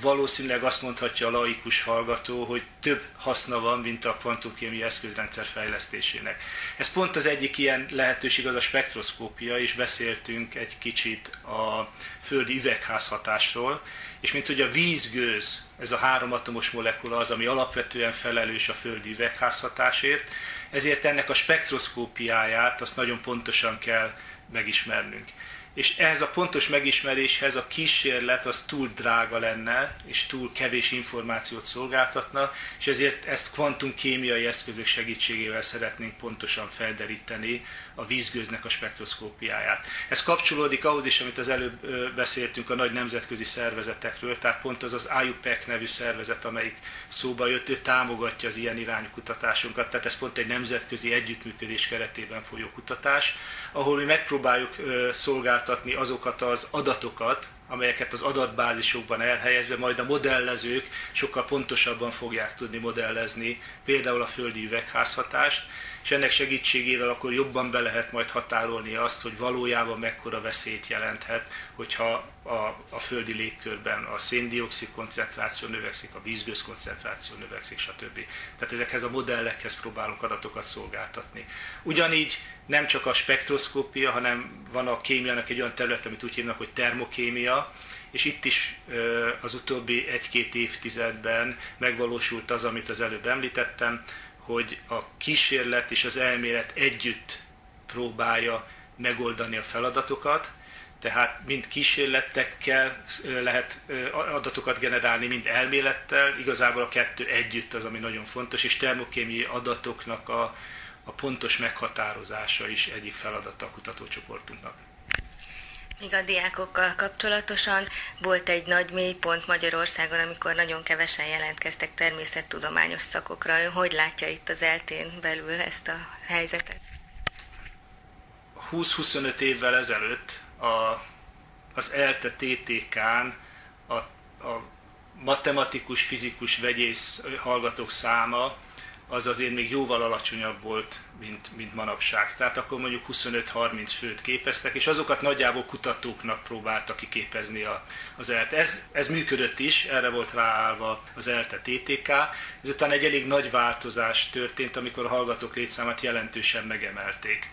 Speaker 3: valószínűleg azt mondhatja a laikus hallgató, hogy több haszna van, mint a kvantumkémia eszközrendszer fejlesztésének. Ez pont az egyik ilyen lehetőség, az a spektroszkópia, és beszéltünk egy kicsit a földi üvegházhatásról, és mint hogy a vízgőz, ez a három atomos molekula az, ami alapvetően felelős a földi üvegházhatásért, ezért ennek a spektroszkópiáját azt nagyon pontosan kell megismernünk. És ehhez a pontos megismeréshez a kísérlet az túl drága lenne, és túl kevés információt szolgáltatna, és ezért ezt kvantumkémiai eszközök segítségével szeretnénk pontosan felderíteni a vízgőznek a spektroszkópiáját. Ez kapcsolódik ahhoz is, amit az előbb beszéltünk a nagy nemzetközi szervezetekről, tehát pont az az IUPEC nevű szervezet, amelyik szóba jött, ő támogatja az ilyen irányú kutatásunkat, tehát ez pont egy nemzetközi együttműködés keretében folyó kutatás, ahol mi megpróbáljuk szolgáltatni azokat az adatokat, amelyeket az adatbázisokban elhelyezve majd a modellezők sokkal pontosabban fogják tudni modellezni, például a földi üvegházhatást, és ennek segítségével akkor jobban be lehet majd határolni azt, hogy valójában mekkora veszélyt jelenthet, hogyha a, a földi légkörben a széndiokszid koncentráció növekszik, a vízgőz koncentráció növekszik, stb. Tehát ezekhez a modellekhez próbálunk adatokat szolgáltatni. Ugyanígy nem csak a spektroszkópia, hanem van a kémiának egy olyan terület, amit úgy hívnak, hogy termokémia, és itt is az utóbbi egy-két évtizedben megvalósult az, amit az előbb említettem, hogy a kísérlet és az elmélet együtt próbálja megoldani a feladatokat, tehát mind kísérletekkel lehet adatokat generálni, mind elmélettel, igazából a kettő együtt az, ami nagyon fontos, és termokémiai adatoknak a, a pontos meghatározása is egyik feladata a kutatócsoportunknak.
Speaker 2: Még a diákokkal kapcsolatosan volt egy nagy mélypont Magyarországon, amikor nagyon kevesen jelentkeztek természettudományos szakokra. Ön hogy látja itt az eltén belül ezt a helyzetet?
Speaker 3: 20-25 évvel ezelőtt a, az ELTE TTK-n a, a matematikus, fizikus, vegyész hallgatók száma az azért még jóval alacsonyabb volt, mint, mint manapság. Tehát akkor mondjuk 25-30 főt képeztek, és azokat nagyjából kutatóknak próbáltak kiképezni a, az ELTE. Ez, ez működött is, erre volt ráállva az ELTE TTK. Ezután egy elég nagy változás történt, amikor a hallgatók létszámát jelentősen megemelték.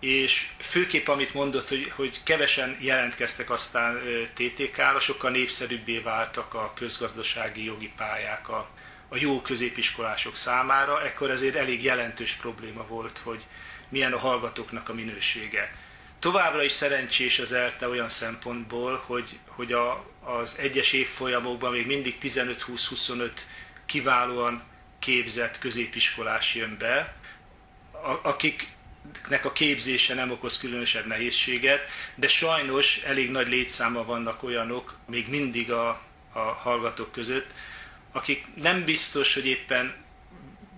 Speaker 3: És főképp amit mondott, hogy, hogy kevesen jelentkeztek aztán TTK-ra, sokkal népszerűbbé váltak a közgazdasági jogi pályák, a, a jó középiskolások számára, ekkor ezért elég jelentős probléma volt, hogy milyen a hallgatóknak a minősége. Továbbra is szerencsés az ELTE olyan szempontból, hogy, hogy a, az egyes évfolyamokban még mindig 15-20-25 kiválóan képzett középiskolás jön be, akiknek a képzése nem okoz különösebb nehézséget, de sajnos elég nagy létszáma vannak olyanok még mindig a, a hallgatók között, akik nem biztos, hogy éppen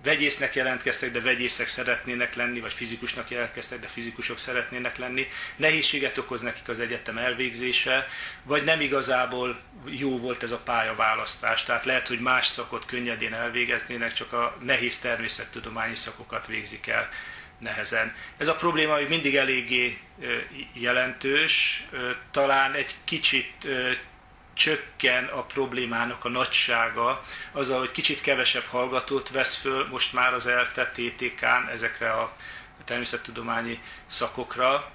Speaker 3: vegyésznek jelentkeztek, de vegyészek szeretnének lenni, vagy fizikusnak jelentkeztek, de fizikusok szeretnének lenni, nehézséget okoz nekik az egyetem elvégzése, vagy nem igazából jó volt ez a pályaválasztás. Tehát lehet, hogy más szakot könnyedén elvégeznének, csak a nehéz természettudományi szakokat végzik el nehezen. Ez a probléma hogy mindig eléggé jelentős, talán egy kicsit csökken a problémának a nagysága, azzal, hogy kicsit kevesebb hallgatót vesz föl most már az ELTE TTK-n ezekre a természettudományi szakokra,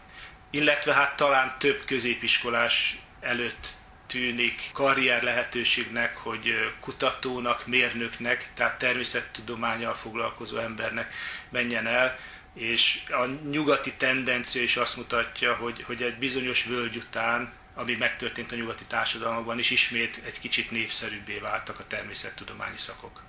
Speaker 3: illetve hát talán több középiskolás előtt tűnik karrier lehetőségnek, hogy kutatónak, mérnöknek, tehát természettudományal foglalkozó embernek menjen el. És a nyugati tendencia is azt mutatja, hogy, hogy egy bizonyos völgy után, ami megtörtént a nyugati társadalmakban is, ismét egy kicsit népszerűbbé váltak a természettudományi szakok.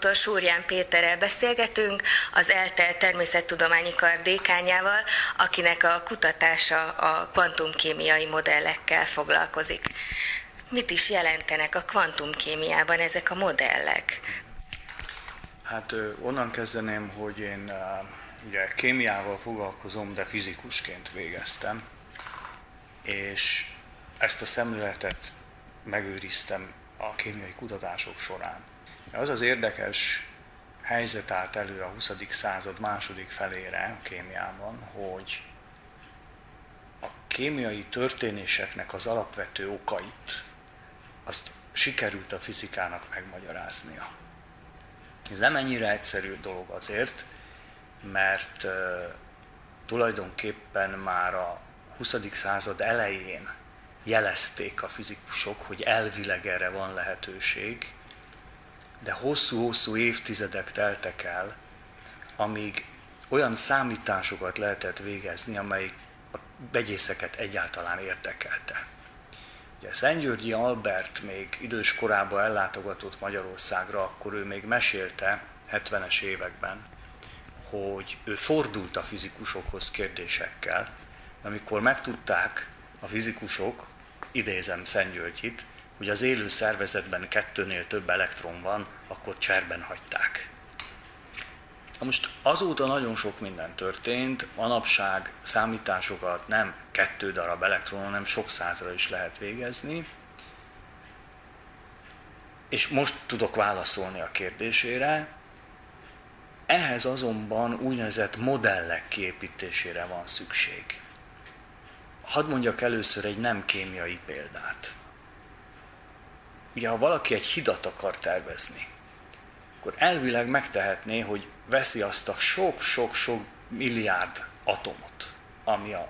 Speaker 2: Dr. Súrján Péterrel beszélgetünk, az ELTE természettudományi kar dékányával, akinek a kutatása a kvantumkémiai modellekkel foglalkozik. Mit is jelentenek a kvantumkémiában ezek a modellek?
Speaker 4: Hát onnan kezdeném, hogy én ugye kémiával foglalkozom, de fizikusként végeztem, és ezt a szemléletet megőriztem a kémiai kutatások során. Az az érdekes helyzet állt elő a 20. század második felére a kémiában, hogy a kémiai történéseknek az alapvető okait azt sikerült a fizikának megmagyaráznia. Ez nem ennyire egyszerű dolog azért, mert tulajdonképpen már a 20. század elején jelezték a fizikusok, hogy elvileg erre van lehetőség, de hosszú-hosszú évtizedek teltek el, amíg olyan számításokat lehetett végezni, amelyik a begyészeket egyáltalán érdekelte. Ugye Szentgyörgyi Albert még idős korában ellátogatott Magyarországra, akkor ő még mesélte 70-es években, hogy ő fordult a fizikusokhoz kérdésekkel, amikor megtudták a fizikusok, idézem Szentgyörgyit, hogy az élő szervezetben kettőnél több elektron van, akkor cserben hagyták. Na most azóta nagyon sok minden történt, manapság számításokat nem kettő darab elektron, hanem sok százra is lehet végezni, és most tudok válaszolni a kérdésére. Ehhez azonban úgynevezett modellek kiépítésére van szükség. hadd mondjak először egy nem kémiai példát. Ugye, ha valaki egy hidat akar tervezni, akkor elvileg megtehetné, hogy veszi azt a sok-sok-sok milliárd atomot, ami a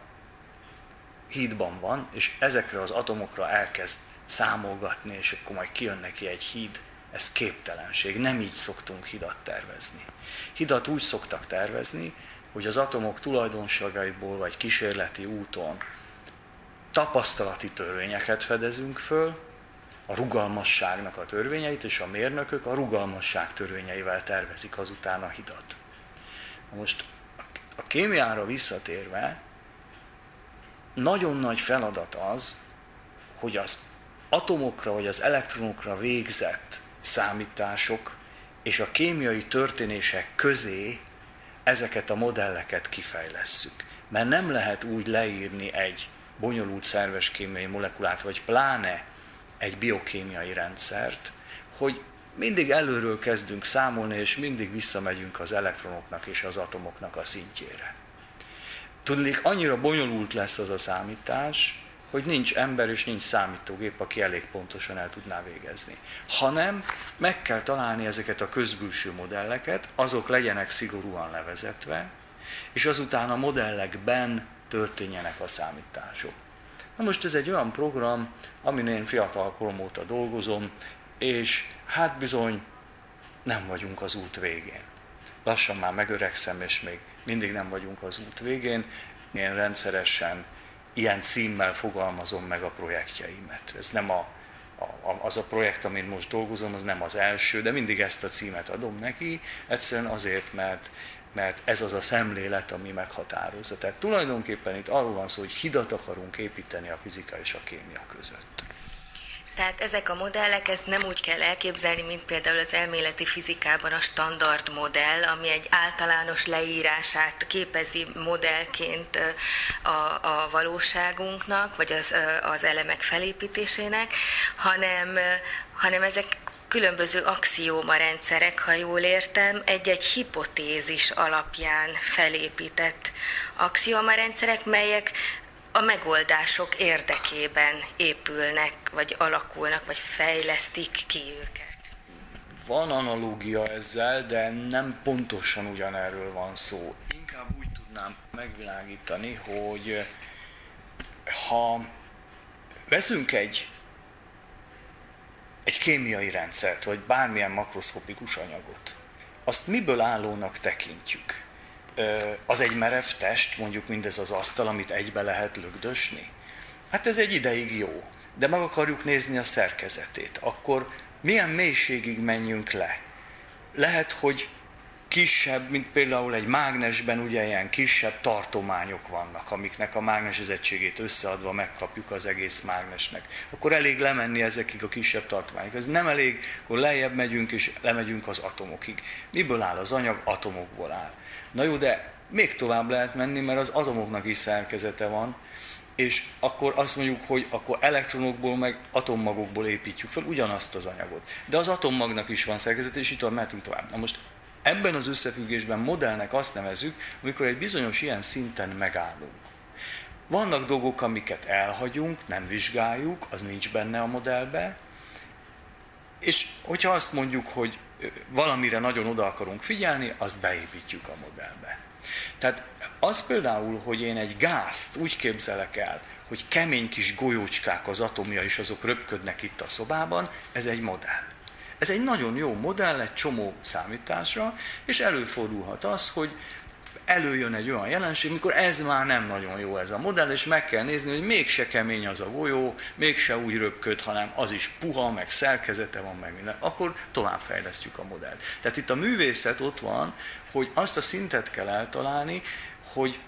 Speaker 4: hídban van, és ezekre az atomokra elkezd számolgatni, és akkor majd kijön neki egy híd, ez képtelenség. Nem így szoktunk hidat tervezni. Hidat úgy szoktak tervezni, hogy az atomok tulajdonságaiból vagy kísérleti úton tapasztalati törvényeket fedezünk föl, a rugalmasságnak a törvényeit, és a mérnökök a rugalmasság törvényeivel tervezik azután a hidat. Most a kémiára visszatérve, nagyon nagy feladat az, hogy az atomokra vagy az elektronokra végzett számítások és a kémiai történések közé ezeket a modelleket kifejlesszük. Mert nem lehet úgy leírni egy bonyolult szerves kémiai molekulát, vagy pláne egy biokémiai rendszert, hogy mindig előről kezdünk számolni, és mindig visszamegyünk az elektronoknak és az atomoknak a szintjére. Tudnék, annyira bonyolult lesz az a számítás, hogy nincs ember és nincs számítógép, aki elég pontosan el tudná végezni. Hanem meg kell találni ezeket a közbülső modelleket, azok legyenek szigorúan levezetve, és azután a modellekben történjenek a számítások. Na most ez egy olyan program, amin én fiatal korom óta dolgozom, és hát bizony nem vagyunk az út végén. Lassan már megöregszem, és még mindig nem vagyunk az út végén. Én rendszeresen ilyen címmel fogalmazom meg a projektjeimet. Ez nem a, a, az a projekt, amin most dolgozom, az nem az első, de mindig ezt a címet adom neki, egyszerűen azért, mert, mert ez az a szemlélet, ami meghatározza. Tehát tulajdonképpen itt arról van szó, hogy hidat akarunk építeni a fizika és a kémia között.
Speaker 2: Tehát ezek a modellek, ezt nem úgy kell elképzelni, mint például az elméleti fizikában a standard modell, ami egy általános leírását képezi modellként a, a valóságunknak, vagy az, az elemek felépítésének, hanem, hanem ezek különböző axióma rendszerek, ha jól értem, egy-egy hipotézis alapján felépített axióma rendszerek, melyek a megoldások érdekében épülnek, vagy alakulnak, vagy fejlesztik ki őket.
Speaker 4: Van analógia ezzel, de nem pontosan ugyanerről van szó. Inkább úgy tudnám megvilágítani, hogy ha veszünk egy, egy kémiai rendszert, vagy bármilyen makroszkopikus anyagot, azt miből állónak tekintjük? az egy merev test, mondjuk mindez az asztal, amit egybe lehet lögdösni? Hát ez egy ideig jó, de meg akarjuk nézni a szerkezetét. Akkor milyen mélységig menjünk le? Lehet, hogy kisebb, mint például egy mágnesben ugye ilyen kisebb tartományok vannak, amiknek a mágnesezettségét összeadva megkapjuk az egész mágnesnek. Akkor elég lemenni ezekig a kisebb tartományok. Ez nem elég, akkor lejjebb megyünk és lemegyünk az atomokig. Miből áll az anyag? Atomokból áll. Na jó, de még tovább lehet menni, mert az atomoknak is szerkezete van, és akkor azt mondjuk, hogy akkor elektronokból, meg atommagokból építjük fel ugyanazt az anyagot. De az atommagnak is van szerkezete, és itt mehetünk tovább. Na most ebben az összefüggésben modellnek azt nevezük, amikor egy bizonyos ilyen szinten megállunk. Vannak dolgok, amiket elhagyunk, nem vizsgáljuk, az nincs benne a modellbe, és hogyha azt mondjuk, hogy valamire nagyon oda akarunk figyelni, azt beépítjük a modellbe. Tehát az például, hogy én egy gázt úgy képzelek el, hogy kemény kis golyócskák az atomja, és azok röpködnek itt a szobában, ez egy modell. Ez egy nagyon jó modell, egy csomó számításra, és előfordulhat az, hogy előjön egy olyan jelenség, mikor ez már nem nagyon jó ez a modell, és meg kell nézni, hogy mégse kemény az a golyó, mégse úgy röpköd, hanem az is puha, meg szerkezete van, meg minden. Akkor továbbfejlesztjük a modellt. Tehát itt a művészet ott van, hogy azt a szintet kell eltalálni, hogy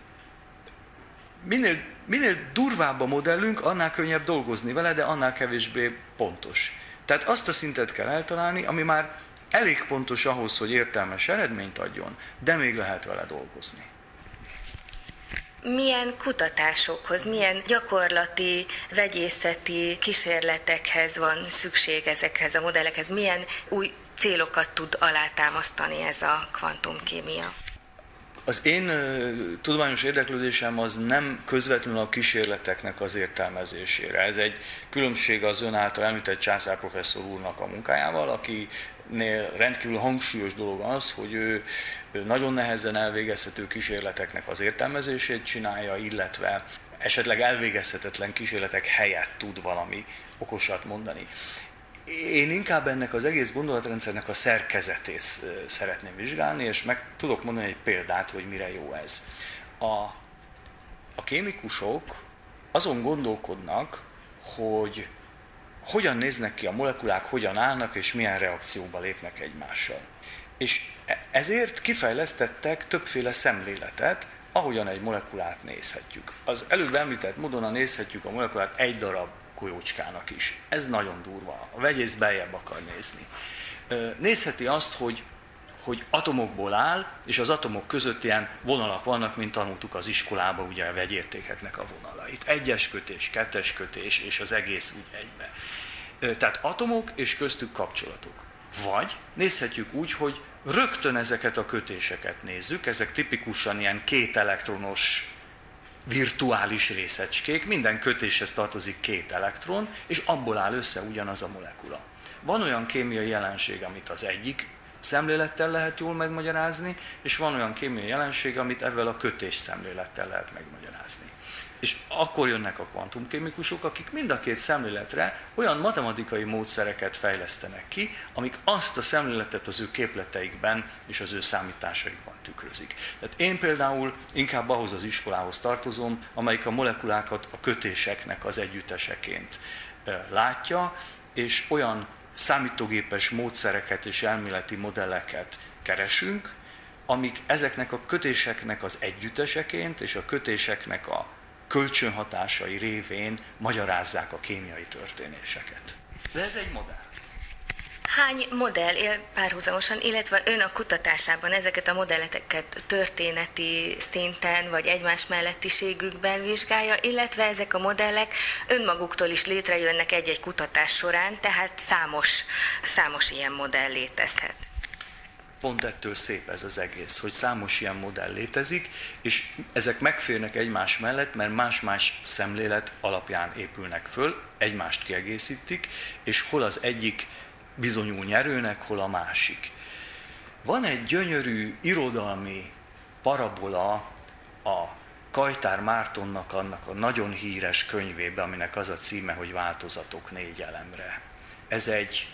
Speaker 4: minél, minél durvább a modellünk, annál könnyebb dolgozni vele, de annál kevésbé pontos. Tehát azt a szintet kell eltalálni, ami már elég pontos ahhoz, hogy értelmes eredményt adjon, de még lehet vele dolgozni.
Speaker 2: Milyen kutatásokhoz, milyen gyakorlati, vegyészeti kísérletekhez van szükség ezekhez a modellekhez? Milyen új célokat tud alátámasztani ez a kvantumkémia?
Speaker 4: Az én tudományos érdeklődésem az nem közvetlenül a kísérleteknek az értelmezésére. Ez egy különbség az ön által említett császár professzor úrnak a munkájával, aki rendkívül hangsúlyos dolog az, hogy ő nagyon nehezen elvégezhető kísérleteknek az értelmezését csinálja, illetve esetleg elvégezhetetlen kísérletek helyett tud valami okosat mondani. Én inkább ennek az egész gondolatrendszernek a szerkezetét szeretném vizsgálni, és meg tudok mondani egy példát, hogy mire jó ez. A, a kémikusok azon gondolkodnak, hogy hogyan néznek ki a molekulák, hogyan állnak, és milyen reakcióba lépnek egymással. És e, ezért kifejlesztettek többféle szemléletet, ahogyan egy molekulát nézhetjük. Az előbb említett módon nézhetjük a molekulát egy darab golyócskának is. Ez nagyon durva. A vegyész beljebb akar nézni. Nézheti azt, hogy, hogy atomokból áll, és az atomok között ilyen vonalak vannak, mint tanultuk az iskolában, ugye a vegyértékeknek a vonalait. Egyes kötés, kettes kötés, és az egész úgy egybe. Tehát atomok és köztük kapcsolatok. Vagy nézhetjük úgy, hogy rögtön ezeket a kötéseket nézzük, ezek tipikusan ilyen két elektronos virtuális részecskék, minden kötéshez tartozik két elektron, és abból áll össze ugyanaz a molekula. Van olyan kémiai jelenség, amit az egyik szemlélettel lehet jól megmagyarázni, és van olyan kémiai jelenség, amit ezzel a kötés szemlélettel lehet megmagyarázni. És akkor jönnek a kvantumkémikusok, akik mind a két szemléletre olyan matematikai módszereket fejlesztenek ki, amik azt a szemléletet az ő képleteikben és az ő számításaikban tükrözik. Tehát én például inkább ahhoz az iskolához tartozom, amelyik a molekulákat a kötéseknek az együtteseként látja, és olyan számítógépes módszereket és elméleti modelleket keresünk, amik ezeknek a kötéseknek az együtteseként és a kötéseknek a kölcsönhatásai révén magyarázzák a kémiai történéseket. De ez egy modell.
Speaker 2: Hány modell él párhuzamosan, illetve ön a kutatásában ezeket a modelleket történeti szinten vagy egymás mellettiségükben vizsgálja, illetve ezek a modellek önmaguktól is létrejönnek egy-egy kutatás során, tehát számos, számos ilyen modell létezhet.
Speaker 4: Pont ettől szép ez az egész, hogy számos ilyen modell létezik, és ezek megférnek egymás mellett, mert más-más szemlélet alapján épülnek föl, egymást kiegészítik, és hol az egyik bizonyul nyerőnek, hol a másik. Van egy gyönyörű irodalmi parabola a Kajtár Mártonnak annak a nagyon híres könyvébe, aminek az a címe, hogy Változatok négy elemre. Ez egy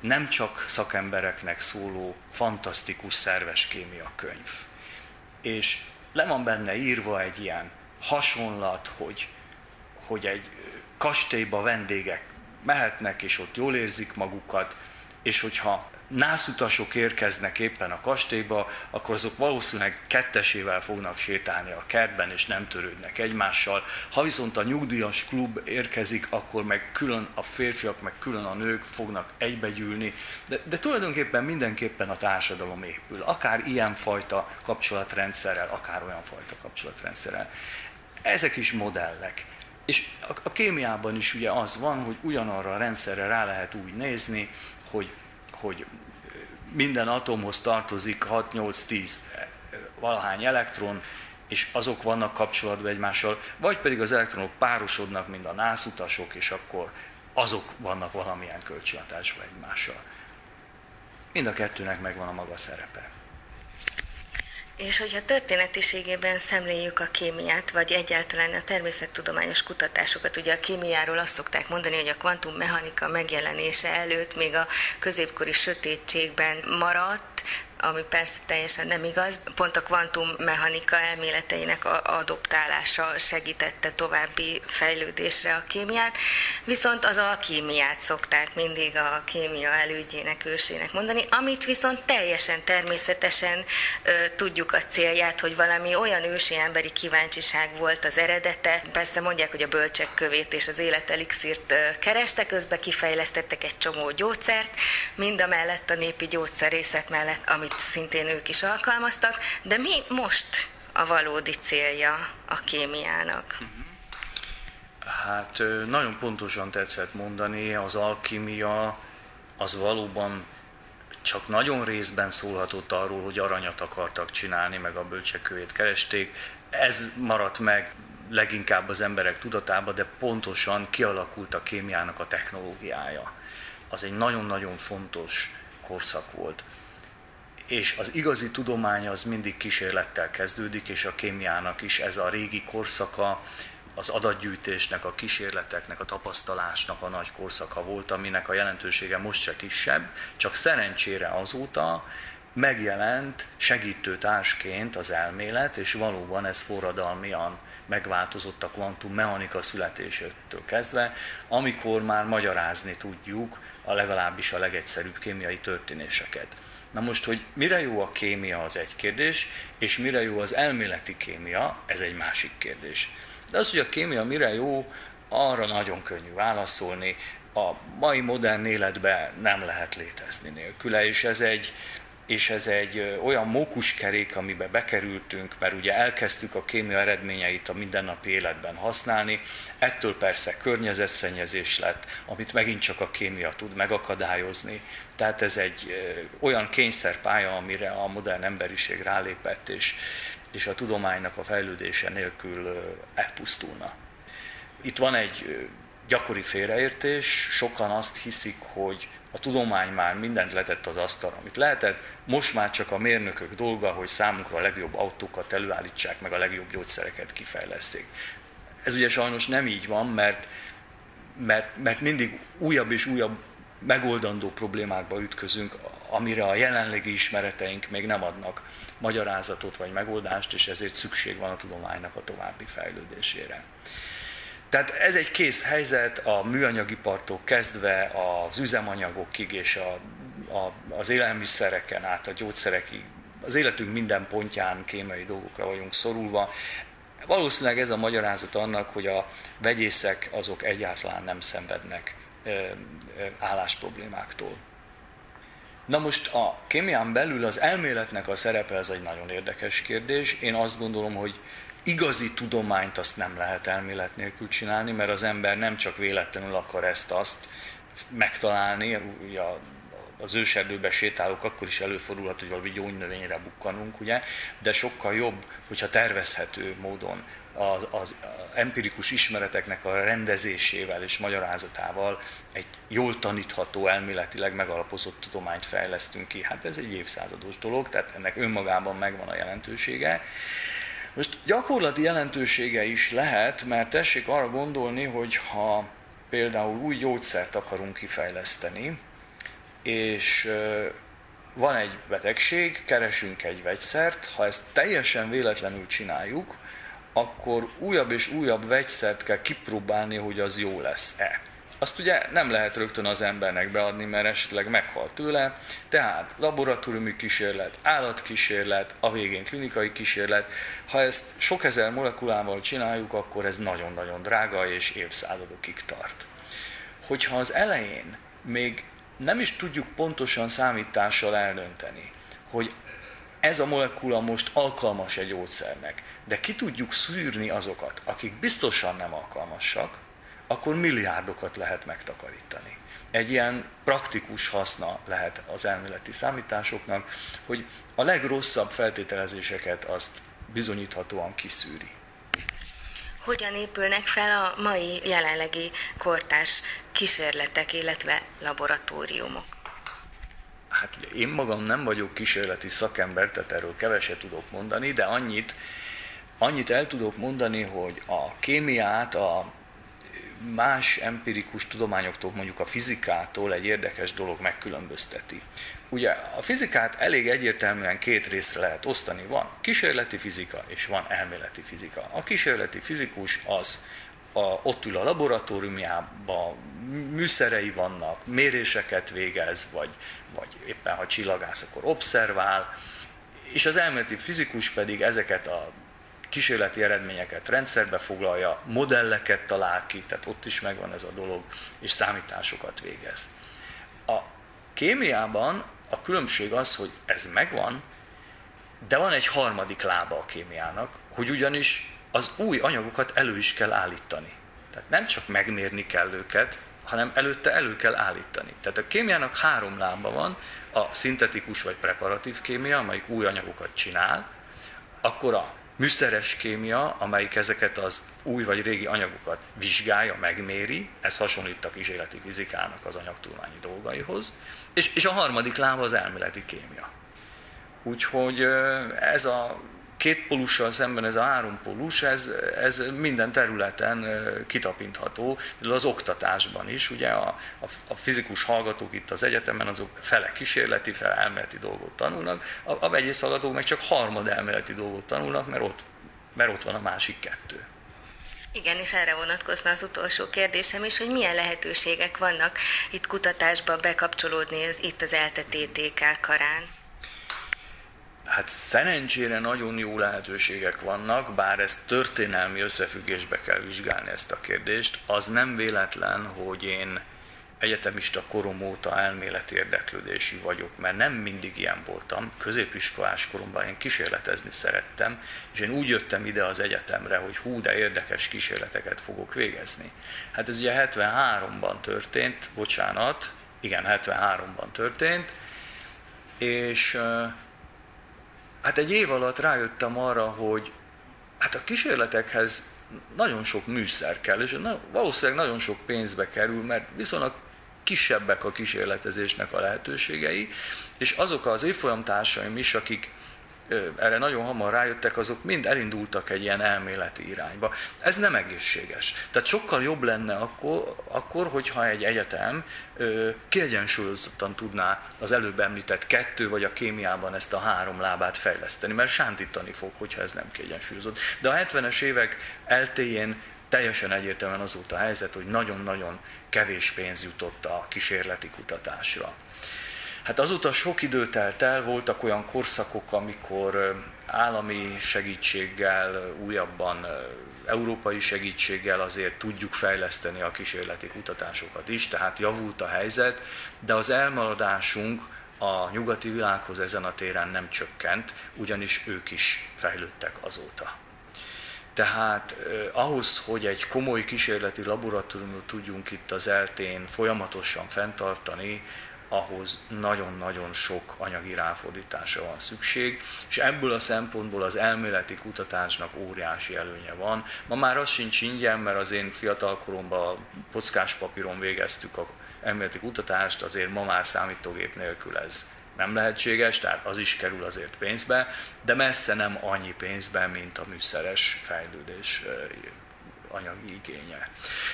Speaker 4: nem csak szakembereknek szóló fantasztikus szerves kémia könyv. És le van benne írva egy ilyen hasonlat, hogy, hogy egy kastélyba vendégek mehetnek, és ott jól érzik magukat, és hogyha nászutasok érkeznek éppen a kastélyba, akkor azok valószínűleg kettesével fognak sétálni a kertben, és nem törődnek egymással. Ha viszont a nyugdíjas klub érkezik, akkor meg külön a férfiak, meg külön a nők fognak egybegyűlni. De, de tulajdonképpen mindenképpen a társadalom épül. Akár ilyenfajta kapcsolatrendszerrel, akár olyan fajta kapcsolatrendszerrel. Ezek is modellek. És a kémiában is ugye az van, hogy ugyanarra a rendszerre rá lehet úgy nézni, hogy hogy minden atomhoz tartozik 6-8-10 valahány elektron, és azok vannak kapcsolatban egymással, vagy pedig az elektronok párosodnak, mint a nászutasok, és akkor azok vannak valamilyen kölcsönhatásban egymással. Mind a kettőnek megvan a maga szerepe.
Speaker 2: És hogyha történetiségében szemléljük a kémiát, vagy egyáltalán a természettudományos kutatásokat, ugye a kémiáról azt szokták mondani, hogy a kvantummechanika megjelenése előtt még a középkori sötétségben maradt, ami persze teljesen nem igaz. Pont a kvantummechanika elméleteinek a adoptálása segítette további fejlődésre a kémiát, viszont az alkémiát szokták mindig a kémia elődjének, ősének mondani, amit viszont teljesen természetesen ö, tudjuk a célját, hogy valami olyan ősi emberi kíváncsiság volt az eredete. Persze mondják, hogy a bölcsek kövét és az életelixírt kerestek, közben kifejlesztettek egy csomó gyógyszert, mind a mellett a népi gyógyszerészet mellett, amit szintén ők is alkalmaztak, de mi most a valódi célja a kémiának?
Speaker 4: Hát nagyon pontosan tetszett mondani, az alkímia az valóban csak nagyon részben szólhatott arról, hogy aranyat akartak csinálni, meg a bölcsekőjét keresték. Ez maradt meg leginkább az emberek tudatába, de pontosan kialakult a kémiának a technológiája. Az egy nagyon-nagyon fontos korszak volt. És az igazi tudomány az mindig kísérlettel kezdődik, és a kémiának is ez a régi korszaka, az adatgyűjtésnek, a kísérleteknek, a tapasztalásnak a nagy korszaka volt, aminek a jelentősége most se kisebb, csak szerencsére azóta megjelent segítőtársként az elmélet, és valóban ez forradalmian megváltozott a kvantum mechanika születésétől kezdve, amikor már magyarázni tudjuk a legalábbis a legegyszerűbb kémiai történéseket. Na most, hogy mire jó a kémia, az egy kérdés, és mire jó az elméleti kémia, ez egy másik kérdés. De az, hogy a kémia mire jó, arra nagyon könnyű válaszolni. A mai modern életben nem lehet létezni nélküle, és ez egy, és ez egy olyan mókuskerék, amiben bekerültünk, mert ugye elkezdtük a kémia eredményeit a mindennapi életben használni, ettől persze környezetszennyezés lett, amit megint csak a kémia tud megakadályozni. Tehát ez egy olyan kényszerpálya, amire a modern emberiség rálépett, és, és a tudománynak a fejlődése nélkül elpusztulna. Itt van egy gyakori félreértés, sokan azt hiszik, hogy a tudomány már mindent letett az asztalra, amit lehetett, most már csak a mérnökök dolga, hogy számunkra a legjobb autókat előállítsák, meg a legjobb gyógyszereket kifejleszék. Ez ugye sajnos nem így van, mert, mert, mert mindig újabb és újabb megoldandó problémákba ütközünk, amire a jelenlegi ismereteink még nem adnak magyarázatot vagy megoldást, és ezért szükség van a tudománynak a további fejlődésére. Tehát ez egy kész helyzet a műanyagipartól kezdve az üzemanyagokig és a, a, az élelmiszereken át a gyógyszerekig. Az életünk minden pontján kémiai dolgokra vagyunk szorulva. Valószínűleg ez a magyarázat annak, hogy a vegyészek azok egyáltalán nem szenvednek állásproblémáktól. Na most a kémián belül az elméletnek a szerepe ez egy nagyon érdekes kérdés. Én azt gondolom, hogy igazi tudományt azt nem lehet elmélet nélkül csinálni, mert az ember nem csak véletlenül akar ezt-azt megtalálni, ugye az őserdőbe sétálók, akkor is előfordulhat, hogy valami gyógynövényre bukkanunk, ugye, de sokkal jobb, hogyha tervezhető módon az, az empirikus ismereteknek a rendezésével és magyarázatával egy jól tanítható, elméletileg megalapozott tudományt fejlesztünk ki. Hát ez egy évszázados dolog, tehát ennek önmagában megvan a jelentősége. Most gyakorlati jelentősége is lehet, mert tessék arra gondolni, hogy ha például új gyógyszert akarunk kifejleszteni, és van egy betegség, keresünk egy vegyszert, ha ezt teljesen véletlenül csináljuk, akkor újabb és újabb vegyszert kell kipróbálni, hogy az jó lesz-e. Azt ugye nem lehet rögtön az embernek beadni, mert esetleg meghal tőle, tehát laboratóriumi kísérlet, állatkísérlet, a végén klinikai kísérlet. Ha ezt sok ezer molekulával csináljuk, akkor ez nagyon-nagyon drága és évszázadokig tart. Hogyha az elején még nem is tudjuk pontosan számítással eldönteni, hogy ez a molekula most alkalmas egy gyógyszernek, de ki tudjuk szűrni azokat, akik biztosan nem alkalmasak, akkor milliárdokat lehet megtakarítani. Egy ilyen praktikus haszna lehet az elméleti számításoknak, hogy a legrosszabb feltételezéseket azt bizonyíthatóan kiszűri.
Speaker 2: Hogyan épülnek fel a mai jelenlegi kortás kísérletek, illetve laboratóriumok?
Speaker 4: Hát ugye én magam nem vagyok kísérleti szakember, tehát erről keveset tudok mondani, de annyit, annyit el tudok mondani, hogy a kémiát a más empirikus tudományoktól, mondjuk a fizikától egy érdekes dolog megkülönbözteti. Ugye a fizikát elég egyértelműen két részre lehet osztani. Van kísérleti fizika és van elméleti fizika. A kísérleti fizikus az a, ott ül a laboratóriumjában, műszerei vannak, méréseket végez, vagy, vagy éppen ha csillagász, akkor obszervál, és az elméleti fizikus pedig ezeket a kísérleti eredményeket rendszerbe foglalja, modelleket talál ki, tehát ott is megvan ez a dolog, és számításokat végez. A kémiában a különbség az, hogy ez megvan, de van egy harmadik lába a kémiának, hogy ugyanis az új anyagokat elő is kell állítani. Tehát nem csak megmérni kell őket, hanem előtte elő kell állítani. Tehát a kémiának három lába van. a szintetikus vagy preparatív kémia, amelyik új anyagokat csinál, akkor a műszeres kémia, amelyik ezeket az új vagy régi anyagokat vizsgálja, megméri, ez hasonlít a kísérleti fizikának az anyagtudományi dolgaihoz, és, és a harmadik lába az elméleti kémia. Úgyhogy ez a két pólussal szemben ez a három pólus, ez, ez minden területen kitapintható, az oktatásban is. Ugye a, a, a fizikus hallgatók itt az egyetemen, azok fele kísérleti, fele elméleti dolgot tanulnak, a, a vegyész hallgatók meg csak harmad elméleti dolgot tanulnak, mert ott, mert ott van a másik kettő.
Speaker 2: Igen, és erre vonatkozna az utolsó kérdésem is, hogy milyen lehetőségek vannak itt kutatásba bekapcsolódni itt az ELTE karán.
Speaker 4: Hát szerencsére nagyon jó lehetőségek vannak, bár ezt történelmi összefüggésbe kell vizsgálni ezt a kérdést. Az nem véletlen, hogy én egyetemista korom óta elméleti érdeklődési vagyok, mert nem mindig ilyen voltam. Középiskolás koromban én kísérletezni szerettem, és én úgy jöttem ide az egyetemre, hogy hú, de érdekes kísérleteket fogok végezni. Hát ez ugye 73-ban történt, bocsánat, igen, 73-ban történt, és Hát egy év alatt rájöttem arra, hogy hát a kísérletekhez nagyon sok műszer kell, és valószínűleg nagyon sok pénzbe kerül, mert viszonylag kisebbek a kísérletezésnek a lehetőségei, és azok az évfolyamtársaim is, akik erre nagyon hamar rájöttek, azok mind elindultak egy ilyen elméleti irányba. Ez nem egészséges. Tehát sokkal jobb lenne akkor, akkor hogyha egy egyetem kiegyensúlyozottan tudná az előbb említett kettő, vagy a kémiában ezt a három lábát fejleszteni, mert sántítani fog, hogyha ez nem kiegyensúlyozott. De a 70-es évek eltéjén teljesen egyértelműen az volt a helyzet, hogy nagyon-nagyon kevés pénz jutott a kísérleti kutatásra. Hát azóta sok idő telt el, voltak olyan korszakok, amikor állami segítséggel, újabban európai segítséggel azért tudjuk fejleszteni a kísérleti kutatásokat is, tehát javult a helyzet, de az elmaradásunk a nyugati világhoz ezen a téren nem csökkent, ugyanis ők is fejlődtek azóta. Tehát eh, ahhoz, hogy egy komoly kísérleti laboratóriumot tudjunk itt az eltén folyamatosan fenntartani, ahhoz nagyon-nagyon sok anyagi ráfordításra van szükség, és ebből a szempontból az elméleti kutatásnak óriási előnye van. Ma már az sincs ingyen, mert az én fiatalkoromban kockás papíron végeztük a elméleti kutatást, azért ma már számítógép nélkül ez nem lehetséges, tehát az is kerül azért pénzbe, de messze nem annyi pénzbe, mint a műszeres fejlődés anyagi igénye.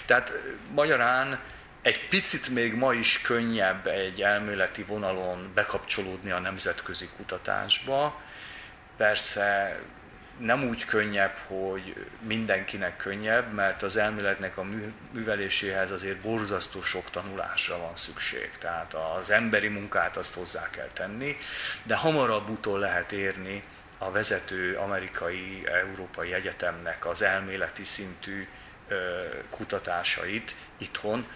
Speaker 4: Tehát magyarán egy picit még ma is könnyebb egy elméleti vonalon bekapcsolódni a nemzetközi kutatásba. Persze nem úgy könnyebb, hogy mindenkinek könnyebb, mert az elméletnek a műveléséhez azért borzasztó sok tanulásra van szükség. Tehát az emberi munkát azt hozzá kell tenni, de hamarabb utol lehet érni a vezető amerikai, európai egyetemnek az elméleti szintű kutatásait itthon,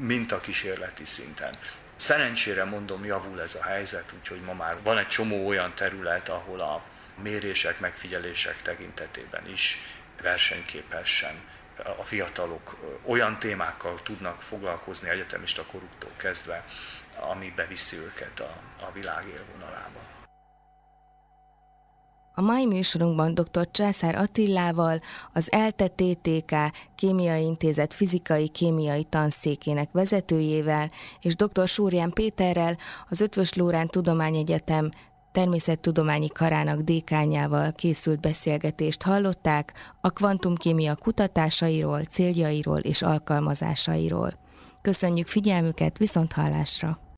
Speaker 4: mint a kísérleti szinten. Szerencsére mondom, javul ez a helyzet, úgyhogy ma már van egy csomó olyan terület, ahol a mérések, megfigyelések tekintetében is versenyképesen a fiatalok olyan témákkal tudnak foglalkozni egyetemista koruktól kezdve, ami beviszi őket a, a világ élvonalába.
Speaker 2: A mai műsorunkban dr. Császár Attillával, az ELTE TTK Kémiai Intézet fizikai-kémiai tanszékének vezetőjével és dr. Súrján Péterrel, az Ötvös Lórán Tudományegyetem természettudományi karának dékányával készült beszélgetést hallották a kvantumkémia kutatásairól, céljairól és alkalmazásairól. Köszönjük figyelmüket, viszont hallásra!